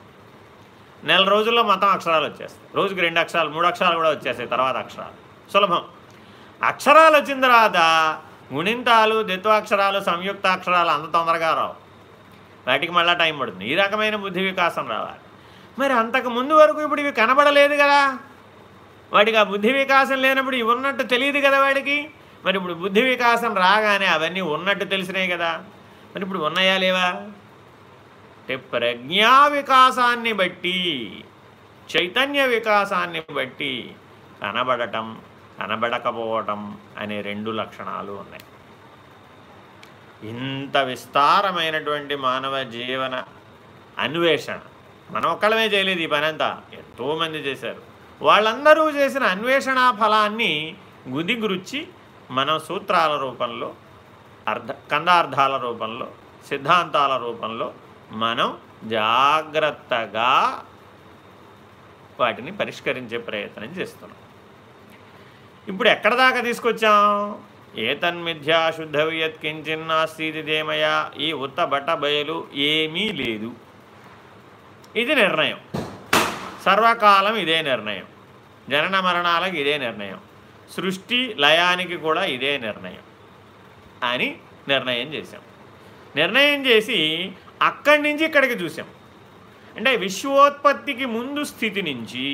నెల రోజుల్లో మొత్తం అక్షరాలు వచ్చేస్తాయి. రోజుకి రెండు అక్షరాలు మూడు అక్షరాలు కూడా వచ్చేస్తాయి తర్వాత అక్షరాలు. సులభం. అక్షరాలు వచ్చిన తర్వాత గుణింతాలు ద్విత్వాక్షరాలు సంయుక్త అక్షరాలు అంత తొందరగా రావు. వాటికి మళ్ళీ టైం పడుతుంది. ఈ రకమైన బుద్ధి వికాసం రావాలి. మరి అంతకు ముందు వరకు ఇప్పుడు ఇవి కనబడలేదు కదా. వాడికి ఆ బుద్ధి వికాసం లేనప్పుడు ఇవి ఉన్నట్టు తెలియదు కదా వాడికి. మరి ఇప్పుడు బుద్ధి వికాసం రాగానే అవన్నీ ఉన్నట్టు తెలిసినాయి కదా. మరి ఇప్పుడు ఉన్నాయా లేవా? అంటే ప్రజ్ఞా వికాసాన్ని బట్టి చైతన్య వికాసాన్ని బట్టి కనబడటం కనబడకపోవటం అనే రెండు లక్షణాలు ఉన్నాయి. ఇంత విస్తారమైనటువంటి మానవ జీవన అన్వేషణ. మనం ఒక్కళ్ళమే చేయలేదు ఈ పని అంతా ఎంతోమంది చేశారు. వాళ్ళందరూ చేసిన అన్వేషణ ఫలాన్ని గుదిగురుచి మన సూత్రాల రూపంలో అర్ధ కందార్థాల రూపంలో సిద్ధాంతాల రూపంలో మనం జాగ్రత్తగా వాటిని పరిష్కరించే ప్రయత్నం చేస్తున్నాం. ఇప్పుడు ఎక్కడ దాకా తీసుకొచ్చాం? ఏతన్మిథ్యా శుద్ధవియత్ కించిన్నాస్తిదేమయ ఈ ఉత్త బట్ట బయలు ఏమీ లేదు. ఇది నిర్ణయం. సర్వకాలం ఇదే నిర్ణయం. జనన మరణాలకు ఇదే నిర్ణయం. సృష్టి లయానికి కూడా ఇదే నిర్ణయం. అని నిర్ణయం చేశాం. నిర్ణయం చేసి అక్కడి నుంచి ఇక్కడికి చూసాం అంటే విశ్వోత్పత్తికి ముందు స్థితి నుంచి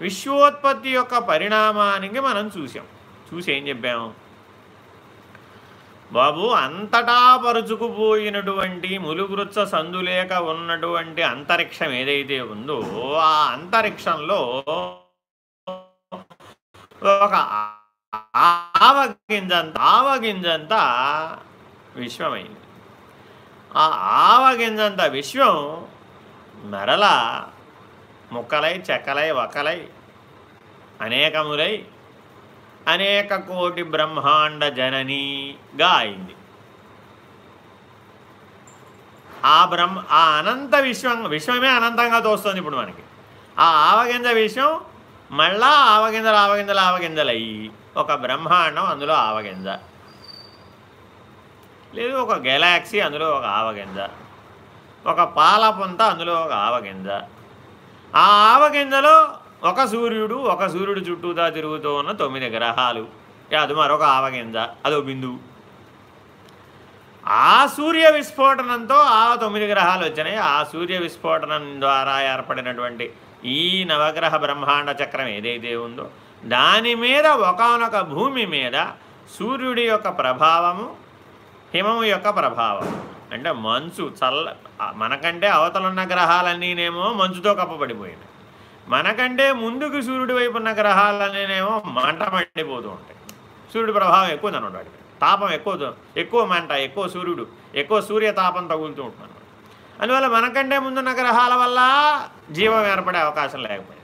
విశ్వోత్పత్తి యొక్క పరిణామానికి మనం చూసాం చూసి ఏం చెప్పాము బాబు అంతటా పరుచుకుపోయినటువంటి ములుగురుచ్చ సందులేక ఉన్నటువంటి అంతరిక్షం ఏదైతే ఉందో ఆ అంతరిక్షంలో ఒక ఆవగింజంత ఆవగింజంతా విశ్వమైంది. ఆ ఆవగింజంత విశ్వం మెరల ముక్కలై చెక్కలై వకలై అనేకములై అనేక కోటి బ్రహ్మాండ జననీగా అయింది. ఆ బ్రహ్మ ఆ అనంత విశ్వం విశ్వమే అనంతంగా తోస్తుంది ఇప్పుడు మనకి. ఆ ఆవగింజ విశ్వం మళ్ళా ఆవగింజలు ఆవగింజలు ఆవగింజలు అయ్యి ఒక బ్రహ్మాండం అందులో ఆవగింజ. లేదు ఒక గెలాక్సీ అందులో ఒక ఆవగింజ. ఒక పాలపుంత అందులో ఒక ఆవగింజ. ఆ ఆవగింజలో ఒక సూర్యుడు ఒక సూర్యుడు చుట్టూతా తిరుగుతూ ఉన్న తొమ్మిది గ్రహాలు. అది మరొక ఆవగింజ అదో బిందువు. ఆ సూర్య విస్ఫోటనంతో ఆ తొమ్మిది గ్రహాలు వచ్చినాయి. ఆ సూర్య విస్ఫోటనం ద్వారా ఏర్పడినటువంటి ఈ నవగ్రహ బ్రహ్మాండ చక్రం ఏదైతే ఉందో దాని మీద ఒకనొక భూమి మీద సూర్యుడి యొక్క ప్రభావము హిమము యొక్క ప్రభావం అంటే మంచు చల్ల మనకంటే అవతలున్న గ్రహాలన్నీనేమో మంచుతో కప్పబడిపోయినాయి. మనకంటే ముందుకు సూర్యుడి వైపు ఉన్న గ్రహాలన్నీనేమో మంట మండిపోతూ ఉంటాయి. సూర్యుడి ప్రభావం ఎక్కువ ఉందన్నమాట వాడికి తాపం ఎక్కువ ఎక్కువ మంట ఎక్కువ సూర్యుడు ఎక్కువ సూర్య తాపం తగులుతూ ఉంటుంది అందువల్ల మనకంటే ముందున్న గ్రహాల వల్ల జీవం ఏర్పడే అవకాశం లేకపోయింది.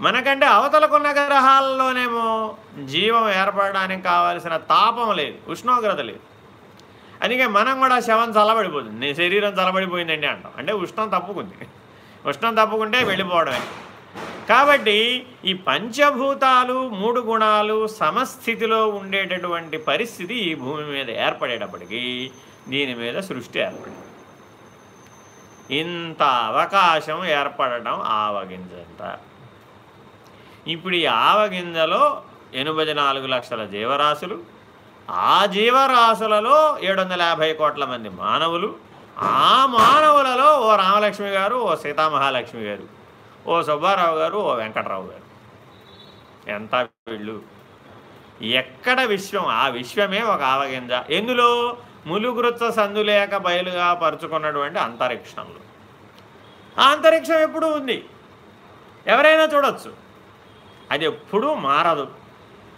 మనకంటే అవతలకున్న గ్రహాలలోనేమో జీవం ఏర్పడడానికి కావలసిన తాపం లేదు ఉష్ణోగ్రత లేదు. అందుకే మనం కూడా శవం చల్లబడిపోతుంది. నీ శరీరం చల్లబడిపోయిందండి అంటాం. అంటే ఉష్ణం తప్పుకుంది. ఉష్ణం తప్పుకుంటే వెళ్ళిపోవడమే. కాబట్టి ఈ పంచభూతాలు మూడు గుణాలు సమస్థితిలో ఉండేటటువంటి పరిస్థితి ఈ భూమి మీద ఏర్పడేటప్పటికీ దీని మీద సృష్టి ఏర్పడింది. ఇంత అవకాశం ఏర్పడటం ఆవగించంత ఇప్పుడు ఈ ఆవగింజలో ఎనభై నాలుగు లక్షల జీవరాశులు ఆ జీవరాశులలో ఏడు వందల యాభై కోట్ల మంది మానవులు ఆ మానవులలో ఓ రామలక్ష్మి గారు ఓ సీతామహాలక్ష్మి గారు ఓ సుబ్బారావు గారు ఓ వెంకట్రావు గారు. ఎంత వీళ్ళు? ఎక్కడ విశ్వం? ఆ విశ్వమే ఒక ఆవగింజ ఎందులో? ములుగురుత్త సందులేక బయలుగా పరుచుకున్నటువంటి అంతరిక్షంలో. ఆ అంతరిక్షం ఎప్పుడూ ఉంది? ఎవరైనా చూడొచ్చు. అది ఎప్పుడూ మారదు.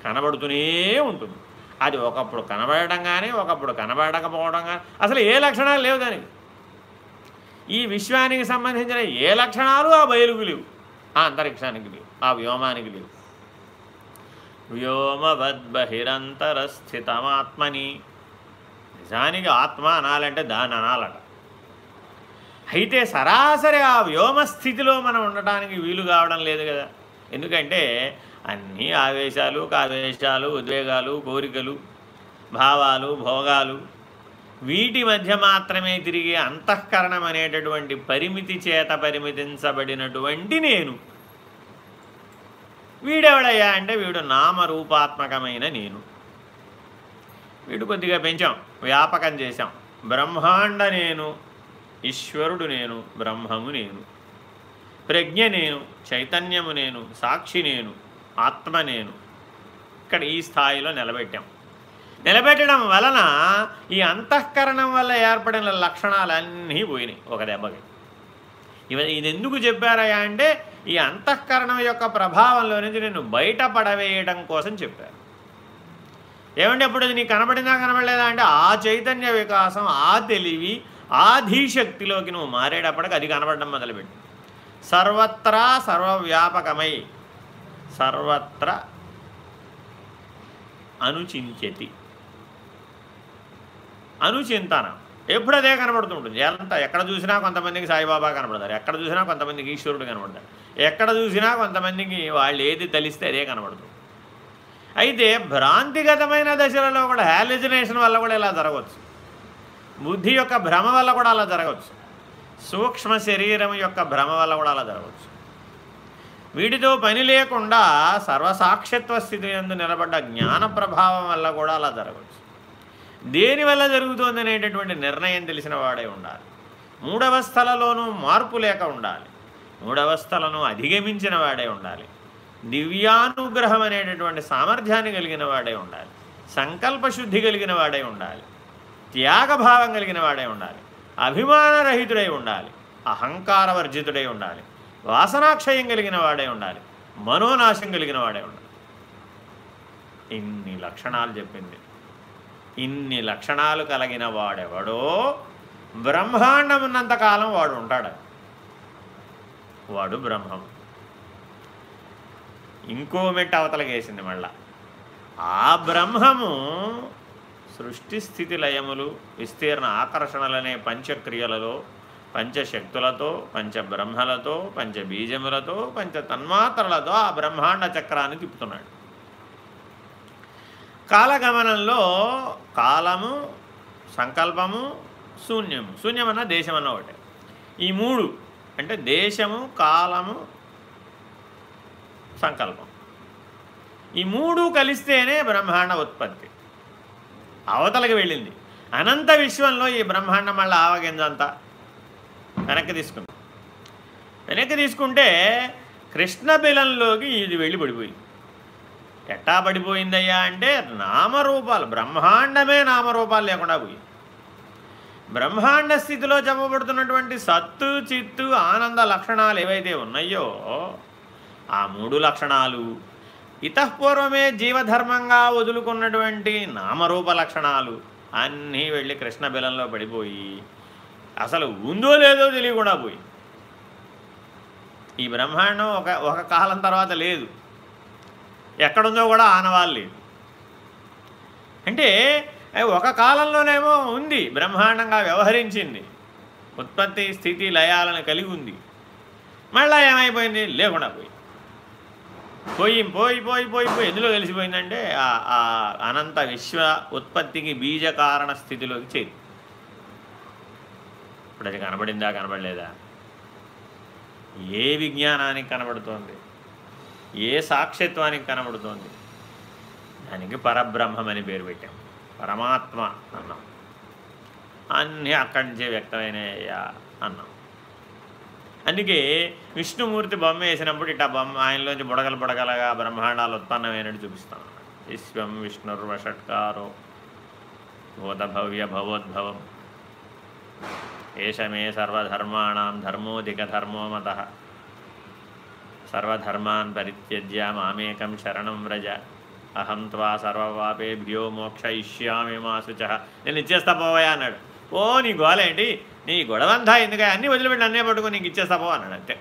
కనబడుతూనే ఉంటుంది. అది ఒకప్పుడు కనబడటం కానీ ఒకప్పుడు కనబడకపోవడం కానీ అసలు ఏ లక్షణాలు లేవు దానికి. ఈ విశ్వానికి సంబంధించిన ఏ లక్షణాలు ఆ బయలుగు లేవు. ఆ అంతరిక్షానికి లేవు. ఆ వ్యోమానికి లేవు. వ్యోమవద్బహిరంతరస్థితమాత్మని. నిజానికి ఆత్మ అనాలంటే దాని అనాలట. అయితే సరాసరి ఆ వ్యోమస్థితిలో మనం ఉండటానికి వీలు కావడం లేదు కదా. ఎందుకంటే అన్నీ ఆవేశాలు కావేశాలు ఉద్వేగాలు కోరికలు భావాలు భోగాలు వీటి మధ్య మాత్రమే తిరిగే అంతఃకరణం అనేటటువంటి పరిమితి చేత పరిమితించబడినటువంటి నేను. వీడెవడయ్యా అంటే వీడు నామరూపాత్మకమైన నేను. వీడు కొద్దిగా పెంచాం వ్యాపకం చేశాం. బ్రహ్మాండ నేను ఈశ్వరుడు నేను బ్రహ్మము నేను. ప్రజ్ఞ నేను చైతన్యము నేను సాక్షి నేను ఆత్మ నేను. ఇక్కడ ఈ స్థాయిలో నిలబెట్టాం. నిలబెట్టడం వలన ఈ అంతఃకరణం వల్ల ఏర్పడిన లక్షణాలన్నీ పోయినాయి ఒక దెబ్బకి. ఇవ ఇది ఎందుకు చెప్పారయ్యా అంటే ఈ అంతఃకరణం యొక్క ప్రభావంలో నుంచి నేను బయటపడవేయడం కోసం చెప్పారు. ఏమంటే అప్పుడు అది నీకు కనబడినా కనబడలేదా అంటే ఆ చైతన్య వికాసం ఆ తెలివి ఆధిశక్తిలోకి నువ్వు మారేటప్పటికి అది కనబడడం మొదలుపెట్టి సర్వత్రా సర్వవ్యాపకమై సర్వత్ర అనుచించతి అనుచింతన. ఎప్పుడు అదే కనబడుతుంటుంది. ఎంత ఎక్కడ చూసినా కొంతమందికి సాయిబాబా కనబడతారు. ఎక్కడ చూసినా కొంతమందికి ఈశ్వరుడు కనబడతారు. ఎక్కడ చూసినా కొంతమందికి వాళ్ళు ఏది తలిస్తే అదే కనబడుతుంది. అయితే భ్రాంతిగతమైన దశలలో కూడా హాలిజినేషన్ వల్ల కూడా ఇలా జరగవచ్చు. బుద్ధి యొక్క భ్రమ వల్ల కూడా అలా జరగవచ్చు. సూక్ష్మ శరీరం యొక్క భ్రమ వల్ల కూడా అలా జరగవచ్చు. వీటితో పని లేకుండా సర్వసాక్షిత్వ స్థితి ఎందు నిలబడ్డ జ్ఞాన ప్రభావం వల్ల కూడా అలా జరగవచ్చు. దేనివల్ల జరుగుతుంది అనేటటువంటి నిర్ణయం తెలిసిన వాడే ఉండాలి. మూడవస్థలలోనూ మార్పు లేక ఉండాలి. మూడవస్థలను అధిగమించిన వాడే ఉండాలి. దివ్యానుగ్రహం అనేటటువంటి సామర్థ్యాన్ని కలిగిన వాడే ఉండాలి. సంకల్పశుద్ధి కలిగిన వాడే ఉండాలి. త్యాగభావం కలిగిన వాడే ఉండాలి. అభిమానరహితుడై ఉండాలి అహంకారవర్జితుడై ఉండాలి వాసనాక్షయం కలిగిన వాడే ఉండాలి మనోనాశం కలిగిన వాడే ఉండాలి. ఇన్ని లక్షణాలు చెప్పింది. ఇన్ని లక్షణాలు కలిగిన వాడెవడో బ్రహ్మాండం ఉన్నంతకాలం వాడు ఉంటాడు. వాడు బ్రహ్మం. ఇంకో మెట్టు అవతలకేసింది మళ్ళా. ఆ బ్రహ్మము సృష్టి స్థితి లయములు విస్తీర్ణ ఆకర్షణలనే పంచక్రియలలో పంచశక్తులతో పంచబ్రహ్మలతో పంచబీజములతో పంచ తన్మాత్రలతో ఆ బ్రహ్మాండ చక్రాన్ని తిప్పుతున్నాడు. కాలగమనంలో కాలము సంకల్పము శూన్యము. శూన్యమన్న దేశమన్న ఒకటే. ఈ మూడు అంటే దేశము కాలము సంకల్పం. ఈ మూడు కలిస్తేనే బ్రహ్మాండ ఉత్పత్తి. అవతలకి వెళ్ళింది. అనంత విశ్వంలో ఈ బ్రహ్మాండం మళ్ళీ ఆవగింజంతా వెనక్కి తీసుకుంది. వెనక్కి తీసుకుంటే కృష్ణబిలంలోకి ఇది వెళ్ళి పడిపోయింది. ఎట్టా పడిపోయిందయ్యా అంటే నామరూపాలు బ్రహ్మాండమే నామరూపాలు లేకుండా పోయింది. బ్రహ్మాండ స్థితిలో చెప్పబడుతున్నటువంటి సత్తు చిత్తు ఆనంద లక్షణాలు ఏవైతే ఉన్నాయో ఆ మూడు లక్షణాలు ఇతఃపూర్వమే జీవధర్మంగా వదులుకున్నటువంటి నామరూప లక్షణాలు అన్నీ వెళ్ళి కృష్ణ బిలంలో పడిపోయి అసలు ఉందో లేదో తెలియకుండా పోయి ఈ బ్రహ్మాండం ఒక ఒక కాలం తర్వాత లేదు. ఎక్కడుందో కూడా ఆనవాళ్ళు లేదు. అంటే ఒక కాలంలోనేమో ఉంది బ్రహ్మాండంగా వ్యవహరించింది. ఉత్పత్తి స్థితి లయాలను కలిగి ఉంది. మళ్ళీ ఏమైపోయింది? లేకుండా పోయి పోయి పోయి పోయి పోయి పోయి ఎందులో కలిసిపోయిందంటే ఆ అనంత విశ్వ ఉత్పత్తికి బీజ కారణ స్థితిలోకి చేరి. ఇప్పుడు అది కనబడిందా కనబడలేదా? ఏ విజ్ఞానానికి కనబడుతోంది? ఏ సాక్షిత్వానికి కనబడుతోంది? దానికి పరబ్రహ్మం అని పేరు పెట్టాం. పరమాత్మ అన్నాం. అన్నీ అక్కడి నుంచే వ్యక్తమైనయ్యా అన్నాం. అందుకే విష్ణుమూర్తి బొమ్మ వేసినప్పుడు ఇట్లా బొమ్మ ఆయనలోంచి బుడగలు బుడగలగా బ్రహ్మాండాలు ఉత్పన్నమైనట్టు చూపిస్తాం. విశ్వం విష్ణుర్వషట్కారో భూతభవ్య భవోద్భవం ఏషమే సర్వధర్మాణం ధర్మోధిక సర్వధర్మాన్ పరిత్యజ్య మామేకం శరణం వ్రజ. అహం త్వా సర్వపాపేభ్యో మోక్షయిష్యామి మాసుచ నేను ఇచ్చేస్తా పోవయా అన్నాడు. ఓ నీ గోలేంటి? నీ గొడవంతా ఎందుక అన్నీ వదిలిపెట్టి అన్నే పట్టుకుని నీకు ఇచ్చేస్తా అన్నాడు అంతే.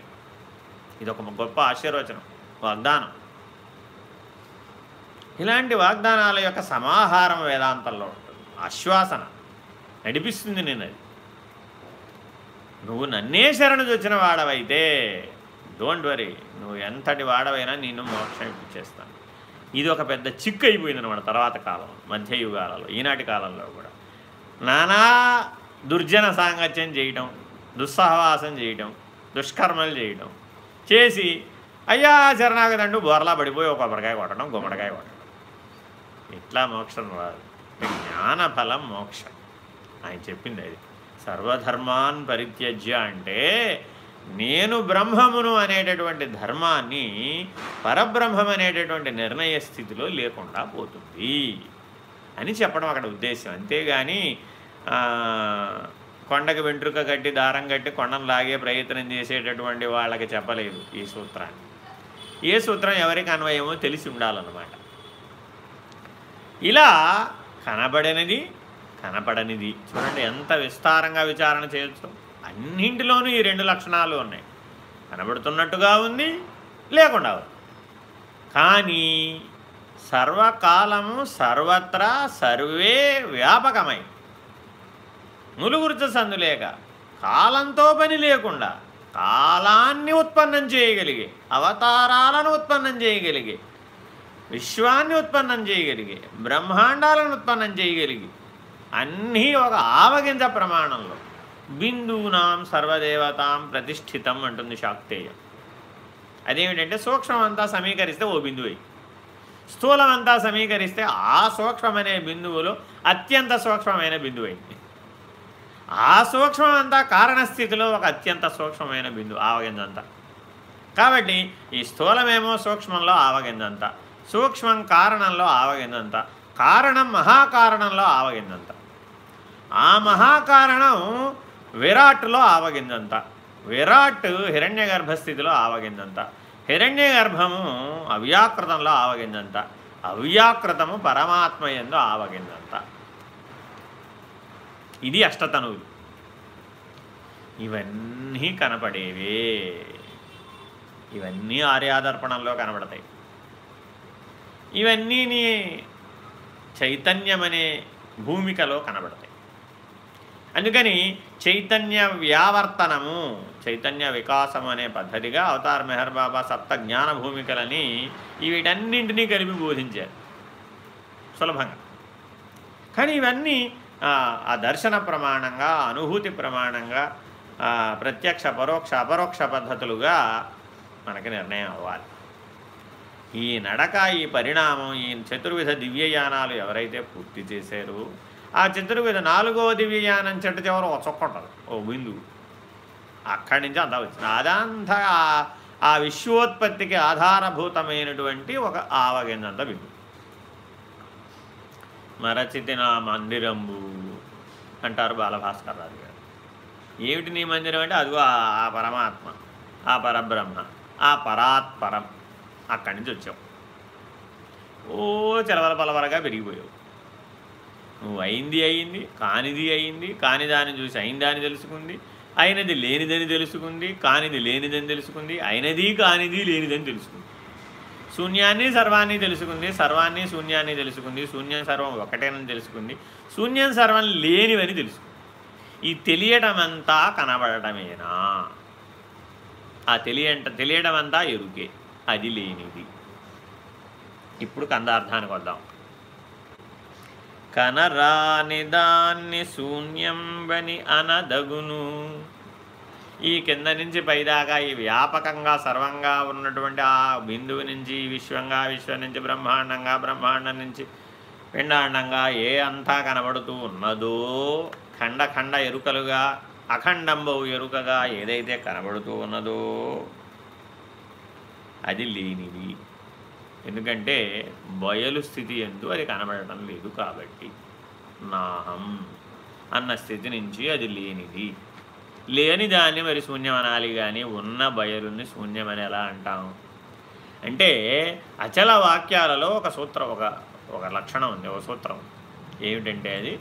ఇది ఒక గొప్ప ఆశీర్వచనం వాగ్దానం. ఇలాంటి వాగ్దానాల యొక్క సమాహారం వేదాంతంలో ఉంటుంది. ఆశ్వాసన నడిపిస్తుంది నేను అది నువ్వు నన్నే శరణు వచ్చిన వాడవైతే డోంట్ వరీ నువ్వు ఎంతటి వాడవైనా నేను మోక్షం ఇప్పించేస్తాను ఇది ఒక పెద్ద చిక్కు అయిపోయింది అనమాట తర్వాత కాలం మధ్యయుగాలలో ఈనాటి కాలంలో కూడా. నానా దుర్జన సాంగత్యం చేయటం దుస్సహవాసం చేయటం దుష్కర్మలు చేయటం చేసి అయ్యా శరణాగదండు బోర్లా పడిపోయి ఒక కొబ్బరికాయ కొట్టడం గుమ్మడికాయ కొట్టడం. ఇట్లా మోక్షం రాదు. జ్ఞానఫలం మోక్షం. ఆయన చెప్పింది అది. సర్వధర్మాన్ పరిత్యజ్య అంటే నేను బ్రహ్మమును అనేటటువంటి ధర్మాన్ని పరబ్రహ్మం అనేటటువంటి నిర్ణయ స్థితిలో లేకుండా పోతుంది అని చెప్పడం అక్కడ ఉద్దేశం. అంతేగాని కొండకు వెంట్రుక కట్టి దారం కట్టి కొండను లాగే ప్రయత్నం చేసేటటువంటి వాళ్ళకి చెప్పలేదు ఈ సూత్రాన్ని. ఏ సూత్రం ఎవరికి అన్వయమో తెలిసి ఉండాలన్నమాట. ఇలా కనబడినది కనపడనిది. చూడండి ఎంత విస్తారంగా విచారణ చేయొచ్చు. అన్నింటిలోనూ ఈ రెండు లక్షణాలు ఉన్నాయి. కనబడుతున్నట్టుగా ఉంది లేకుండా ఉంది. కానీ సర్వకాలము సర్వత్రా సర్వే వ్యాపకమై ములుగురుచ సందులేక కాలంతో పని లేకుండా కాలాన్ని ఉత్పన్నం చేయగలిగే అవతారాలను ఉత్పన్నం చేయగలిగే విశ్వాన్ని ఉత్పన్నం చేయగలిగే బ్రహ్మాండాలను ఉత్పన్నం చేయగలిగి అన్నీ ఒక ఆవగింజ ప్రమాణంలో బిందువునాం సర్వదేవతాం ప్రతిష్ఠితం అంటుంది శాక్తేయం. అదేమిటంటే సూక్ష్మమంతా సమీకరిస్తే ఓ బిందువు. స్థూలమంతా సమీకరిస్తే ఆ సూక్ష్మమనే బిందువులో అత్యంత సూక్ష్మమైన బిందువు. అయింది ఆ సూక్ష్మం అంతా కారణస్థితిలో ఒక అత్యంత సూక్ష్మమైన బిందు ఆవగింజంతా. కాబట్టి ఈ స్థూలమేమో సూక్ష్మంలో ఆవగింజంత. సూక్ష్మం కారణంలో ఆవగింజంత. కారణం మహాకారణంలో ఆవగింజంత. ఆ మహాకారణం విరాట్లో ఆవగింజంత. విరాట్ హిరణ్య గర్భస్థితిలో ఆవగింజంత. హిరణ్య గర్భము అవ్యాకృతంలో ఆవగింజంత. అవ్యాకృతము పరమాత్మయందు ఆవగింజంత. ఇది అష్టతనువులు. ఇవన్నీ కనపడేవే. ఇవన్నీ ఆర్యాదర్పణంలో కనబడతాయి. ఇవన్నీ నీ చైతన్యమనే భూమికలో కనబడతాయి. అందుకని చైతన్య వ్యావర్తనము చైతన్య వికాసం అనే పద్ధతిగా అవతార్ మెహర్ బాబా సప్త జ్ఞాన భూమికలని వీటన్నింటినీ కలిపి బోధించారు. సులభంగా. కానీ ఇవన్నీ ఆ దర్శన ప్రమాణంగా అనుభూతి ప్రమాణంగా ప్రత్యక్ష పరోక్ష అపరోక్ష పద్ధతులుగా మనకి నిర్ణయం అవ్వాలి. ఈ నడక ఈ పరిణామం ఈ చతుర్విధ దివ్యయానాలు ఎవరైతే పూర్తి చేశారో ఆ చతుర్విధ నాలుగో దివ్యయానం చెట్టు చివర ఒక ఉంటుంది ఓ బిందువు. అక్కడి నుంచి అంతా వచ్చింది. అదంతా ఆ విశ్వోత్పత్తికి ఆధారభూతమైనటువంటి ఒక ఆవగిందంత బిందువు. మరచితి నా మందిరంబు అంటారు బాలభాస్కర్ రాజు గారు. ఏమిటి నీ మందిరం అంటే? అదిగో ఆ పరమాత్మ ఆ పరబ్రహ్మ ఆ పరాత్పరం అక్కడి నుంచి వచ్చావు. ఓ చెలవల పలవరగా పెరిగిపోయావు నువ్వు అయింది అయింది కానిది అయింది కాని దాన్ని చూసి అయిందాన్ని తెలుసుకుంది అయినది లేనిదని తెలుసుకుంది కానిది లేనిదని తెలుసుకుంది అయినది కానిది లేనిదని తెలుసుకుంది. శూన్యాన్ని సర్వాన్ని తెలుసుకుంది. సర్వాన్ని శూన్యాన్ని తెలుసుకుంది. శూన్యం సర్వం ఒకటేనని తెలుసుకుంది. శూన్యం సర్వం లేనివని తెలుసుకుంది. ఈ తెలియటమంతా కనబడటమేనా? ఆ తెలియంట తెలియటమంతా ఎరుకే. అది లేనిది. ఇప్పుడు కందార్థానికి వద్దాం. కనరాని దాన్ని శూన్యంబని అనదగును. ఈ కింద నుంచి పైదాకా ఈ వ్యాపకంగా సర్వంగా ఉన్నటువంటి ఆ బిందువు నుంచి విశ్వంగా విశ్వం నుంచి బ్రహ్మాండంగా బ్రహ్మాండం నుంచి పిండాండంగా ఏ అంతా కనబడుతూ ఉన్నదో ఖండ ఖండ ఎరుకలుగా అఖండంబవు ఎరుకగా ఏదైతే కనబడుతూ ఉన్నదో అది లేనిది. ఎందుకంటే బయలు స్థితి ఎందు అది కనబడటం లేదు కాబట్టి. నాహం. అన్న స్థితి నుంచి అది లేనిది. లేని దాన్ని మరి శూన్యం అనాలి కానీ ఉన్న బయలుని శూన్యమని ఎలా అంటాం? అంటే అచల వాక్యాలలో ఒక సూత్రం ఒక ఒక లక్షణం ఉంది ఒక సూత్రం. ఏమిటంటే అది?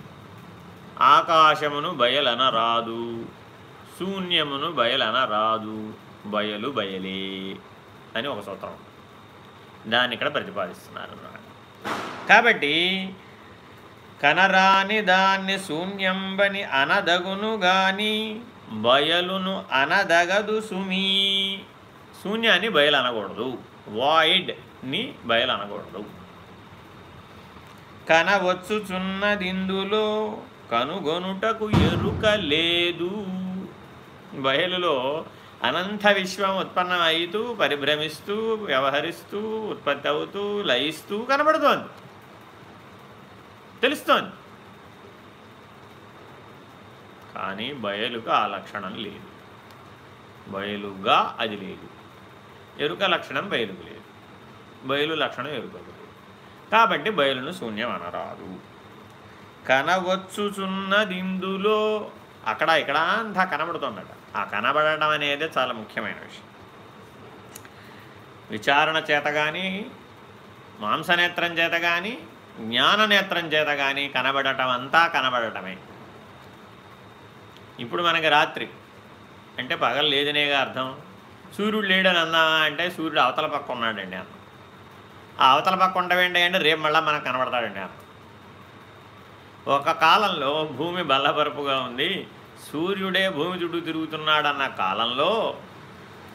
ఆకాశమును బయలన రాదు శూన్యమును బయలన రాదు బయలు బయలే అని ఒక సూత్రం. దాన్ని ఇక్కడ ప్రతిపాదిస్తున్నారు కాబట్టి కనరాని దాన్ని శూన్యంబని అనదగును గాని బయలును అనదగదు సుమీ. శూన్యాన్ని బయలు అనకూడదు వాయిడ్ని బయలు అనకూడదు కనవచ్చుచున్నదిందులో కనుగొనుటకు ఎరుక లేదు బయలులో అనంత విశ్వం ఉత్పన్నమవుతూ పరిభ్రమిస్తూ వ్యవహరిస్తూ ఉత్పత్తి అవుతూ లయిస్తూ కనబడుతోంది. తెలుస్తోంది. కానీ బయలుకు ఆ లక్షణం లేదు. బయలుగా అది లేదు. ఎరుక లక్షణం బయలుకు లేదు. బయలు లక్షణం ఎరుకకు లేదు. కాబట్టి బయలును శూన్యం అనరాదు. కనవచ్చుచున్నదిందులో అక్కడ ఇక్కడ అంతా కనబడుతుందట. ఆ కనబడటం అనేది చాలా ముఖ్యమైన విషయం. విచారణ చేత కానీ మాంసనేత్రం చేత కానీ జ్ఞాననేత్రం చేత కానీ కనబడటం అంతా కనబడటమే. ఇప్పుడు మనకి రాత్రి. అంటే పగలు లేదనేగా అర్థం. సూర్యుడు లేడని అన్నామా అంటే సూర్యుడు అవతల పక్క ఉన్నాడండి అన్న. ఆ అవతల పక్క ఉండవేంటి అంటే రేపు మళ్ళీ మనకు కనబడతాడండి అన్న. ఒక కాలంలో భూమి బల్లపరుపుగా ఉంది. సూర్యుడే భూమి చుట్టూ తిరుగుతున్నాడన్న కాలంలో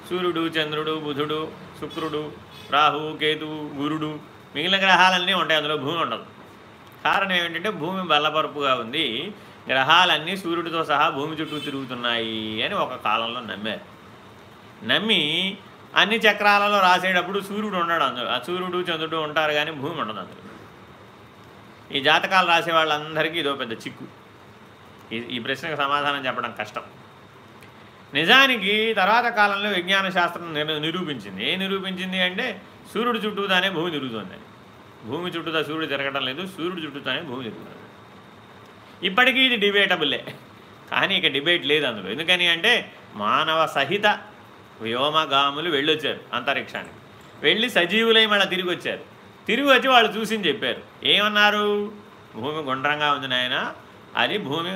సూర్యుడు చంద్రుడు బుధుడు శుక్రుడు రాహు కేతువు గురుడు మిగిలిన గ్రహాలన్నీ ఉంటాయి. అందులో భూమి ఉండదు. కారణం ఏమిటంటే భూమి బల్లపరుపుగా ఉంది. గ్రహాలన్నీ సూర్యుడితో సహా భూమి చుట్టూ తిరుగుతున్నాయి అని ఒక కాలంలో నమ్మారు. నమ్మి అన్ని చక్రాలలో రాసేటప్పుడు సూర్యుడు ఉన్నాడు అందులో. ఆ సూర్యుడు చంద్రుడు ఉంటారు కానీ భూమి ఉండదు అందులో. ఈ జాతకాలు రాసే వాళ్ళందరికీ ఇదో పెద్ద చిక్కు. ఈ ఈ ప్రశ్నకు సమాధానం చెప్పడం కష్టం. నిజానికి తర్వాత కాలంలో విజ్ఞాన శాస్త్రం నిరూపించింది. ఏం నిరూపించింది అంటే సూర్యుడు చుట్టూతానే భూమి తిరుగుతుంది. భూమి చుట్టూతా సూర్యుడు తిరగటం లేదు సూర్యుడు చుట్టూతానే భూమి తిరుగుతుంది. ఇప్పటికీ ఇది డిబేటబులే. కానీ ఇక డిబేట్ లేదు అందులో. ఎందుకని అంటే మానవ సహిత వ్యోమగాములు వెళ్ళొచ్చారు అంతరిక్షానికి. వెళ్ళి సజీవులై మళ్ళీ తిరిగి వచ్చారు తిరిగి వచ్చి వాళ్ళు చూసి చెప్పారు. ఏమన్నారు? భూమి గుండ్రంగా ఉంది నాయన. అది భూమి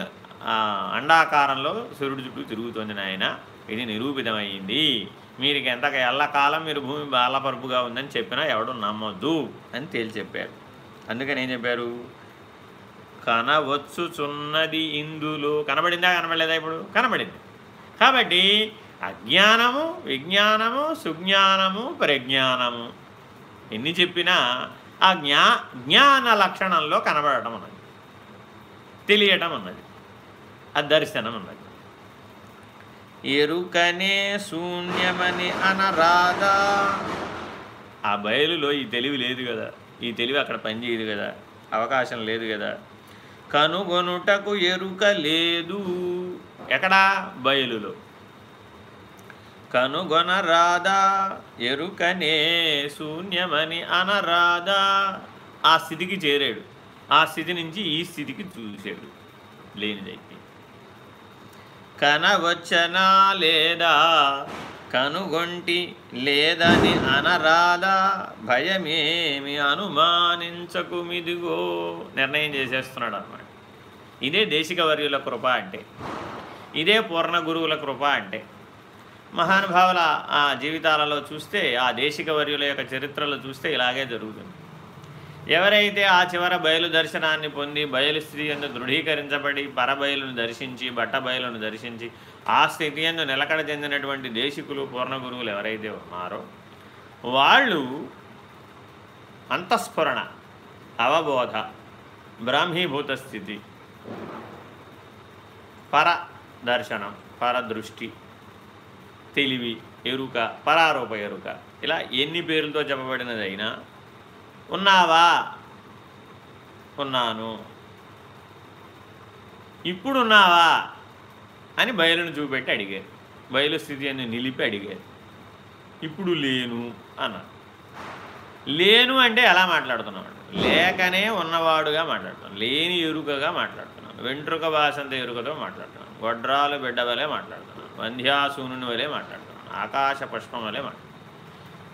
అండాకారంలో సూర్యుడు చుట్టూ తిరుగుతుంది నాయన. ఇది నిరూపితమైంది మీరు ఎంత ఎల్లకాలం మీరు భూమి బాలపరుపుగా ఉందని చెప్పినా ఎవడు నమ్మొద్దు అని తేల్చెప్పారు అందుకని ఏం చెప్పారు? కనవచ్చుచున్నది ఇందులో. కనబడిందా? కనబడలేదా ఇప్పుడు? కనబడింది. కాబట్టి అజ్ఞానము విజ్ఞానము సుజ్ఞానము ప్రజ్ఞానము. ఎన్ని చెప్పినా ఆ జ్ఞా జ్ఞాన లక్షణంలో కనబడటం ఉన్నది. తెలియటం ఉన్నది. ఆ దర్శనం ఉన్నది. ఎరుకనే శూన్యమని అనరాదా. ఆ బయలులో ఈ తెలివి లేదు కదా. ఈ తెలివి అక్కడ పనిచేయదు కదా. అవకాశం లేదు కదా. కనుగొనుటకు ఎరుక లేదు ఎక్కడా? బయలులో. కనుగొనరాదా? ఎరుకనే శూన్యమని అనరాదా? ఆ స్థితికి చేరాడు. ఆ స్థితి నుంచి ఈ స్థితికి చూశాడు. లేనిదైతే. కనవచ్చనా లేదా? కనుగొంటి లేదని అనరాదా భయమేమి అనుమానించకు మిదిగో నిర్ణయం చేసేస్తున్నాడు అనమాట ఇదే దేశిక వర్యుల కృప అంటే. ఇదే పూర్ణ గురువుల కృప అంటే. మహానుభావుల ఆ జీవితాలలో చూస్తే ఆ దేశిక వర్యుల యొక్క చరిత్రలో చూస్తే ఇలాగే జరుగుతుంది. ఎవరైతే ఆ చివర బయలు దర్శనాన్ని పొంది బయలు స్థితి ఎందు దృఢీకరించబడి పరబయలును దర్శించి బట్టబయలును దర్శించి ఆ స్థితి ఎందు నిలకడ చెందినటువంటి దేశికులు పూర్ణ గురువులు ఎవరైతే ఉన్నారో వాళ్ళు అంతఃస్ఫురణ అవబోధ బ్రాహ్మీభూత స్థితి పర దర్శనం పరదృష్టి తెలివి ఎరుక పరారూప ఎరుక. ఇలా ఎన్ని పేర్లతో చెప్పబడినదైనా ఉన్నావా? ఉన్నాను. ఇప్పుడున్నావా? అని బయలును చూపెట్టి అడిగారు. బయలు స్థితి అని నిలిపి అడిగారు. ఇప్పుడు లేను అన్నాడు. లేను అంటే ఎలా మాట్లాడుతున్నాడు లేకనే ఉన్నవాడుగా మాట్లాడుతున్నాను లేని ఎరుకగా మాట్లాడుతున్నాను వెంట్రుక బాసంత ఎరుకతో మాట్లాడుతున్నాను గొడ్రాలు బిడ్డ వలె మాట్లాడుతున్నాను వంధ్యాసూనుని వలె మాట్లాడుతున్నాను ఆకాశ పుష్పం వలె మాట్లాడుతున్నాను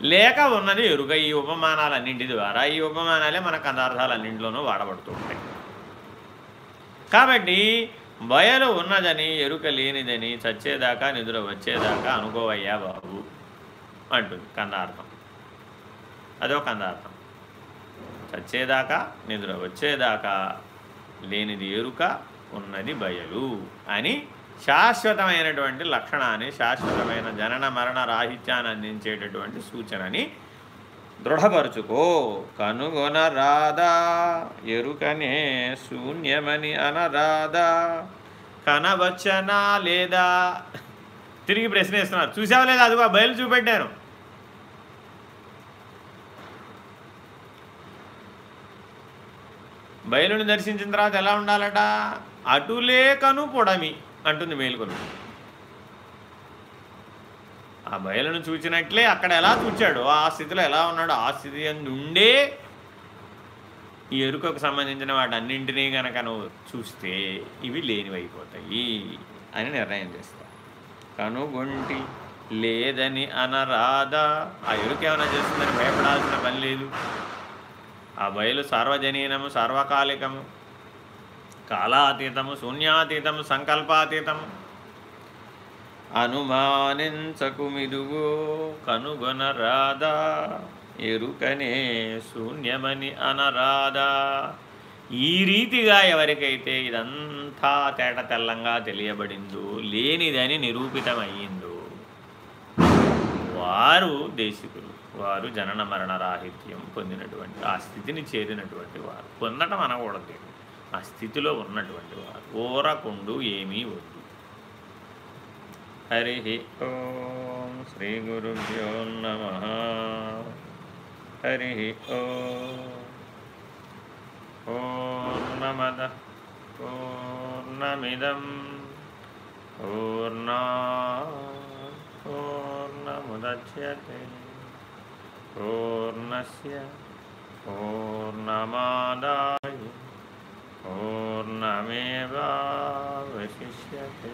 లేక ఉన్నది ఎరుక. ఈ ఉపమానాలన్నింటి ద్వారా ఈ ఉపమానాలే మన కందార్థాలన్నింటిలోనూ వాడబడుతూ ఉంటాయి. కాబట్టి బయలు ఉన్నదని ఎరుక లేనిదని చచ్చేదాకా నిద్ర వచ్చేదాకా అనుకోవయ్యా బాబు అంటుంది కందార్థం. అదో కందార్థం. చచ్చేదాకా నిద్ర వచ్చేదాకా లేనిది ఎరుక ఉన్నది బయలు అని శాశ్వతమైనటువంటి లక్షణాన్ని శాశ్వతమైన జనన మరణ రాహిత్యాన్ని అందించేటటువంటి సూచనని దృఢపరుచుకో. కనుగొనరాదా. ఎరుకనే శూన్యమని అనరాదా. కనవచ్చనా లేదా? తిరిగి ప్రశ్న ఇస్తున్నారు చూసావా లేదా? అదిగో బయలు చూపెట్టాను బయలుని దర్శించిన తర్వాత ఎలా ఉండాలట? అటులేకను పొడమి అంటుంది మేలుకొని ఆ బయలును చూచినట్లే అక్కడ ఎలా చూచాడో? ఆ స్థితిలో ఎలా ఉన్నాడో? ఆ స్థితి ఉండే ఈ ఎరుకకు సంబంధించిన వాటన్నింటినీ కనుక నువ్వు చూస్తే ఇవి లేనివైపోతాయి అని నిర్ణయం చేస్తా కనుగొంటి లేదని అనరాదా? ఆ ఎరుక ఏమైనా చేస్తుందని భయపడాల్సిన పని లేదు. ఆ బయలు సార్వజనీనము సార్వకాలికము కాలాతీతము శూన్యాతీతము సంకల్పాతీతము అనుమానించకుమిదుగు కనుగొనరాదా? ఎరుకనే శూన్యమని అనరాదా? ఈ రీతిగా ఎవరికైతే ఇదంతా తేట తెల్లంగా తెలియబడిందో లేనిదని నిరూపితమయ్యిందో వారు దేశికులు వారు జనన మరణ రాహిత్యం పొందినటువంటి ఆ స్థితిని చేరినటువంటి వారు. పొందటం అనకూడదు. ఆ స్థితిలో ఉన్నటువంటి వారు. ఊరకుండు ఏమీ వద్దు. హరి ఓం శ్రీ గురుభ్యో నమ హరి ఓం పూర్ణమద పూర్ణమిదం పూర్ణా పూర్ణముద్యతే పూర్ణస్ పూర్ణమాదాయ పూర్ణమేవాశిష్యతే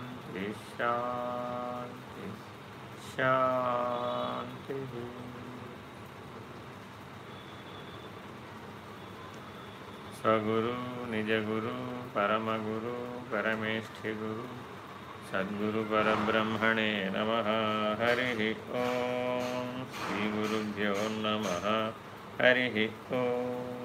శాంతి శాంతి. శాంతి స్వగురు నిజగురు పరమగురు పరమేష్ఠి గురు సద్గురు పరబ్రహ్మణే నమ. హరి ఓం. శ్రీ గురుభ్యో నమ. హరి ఓం.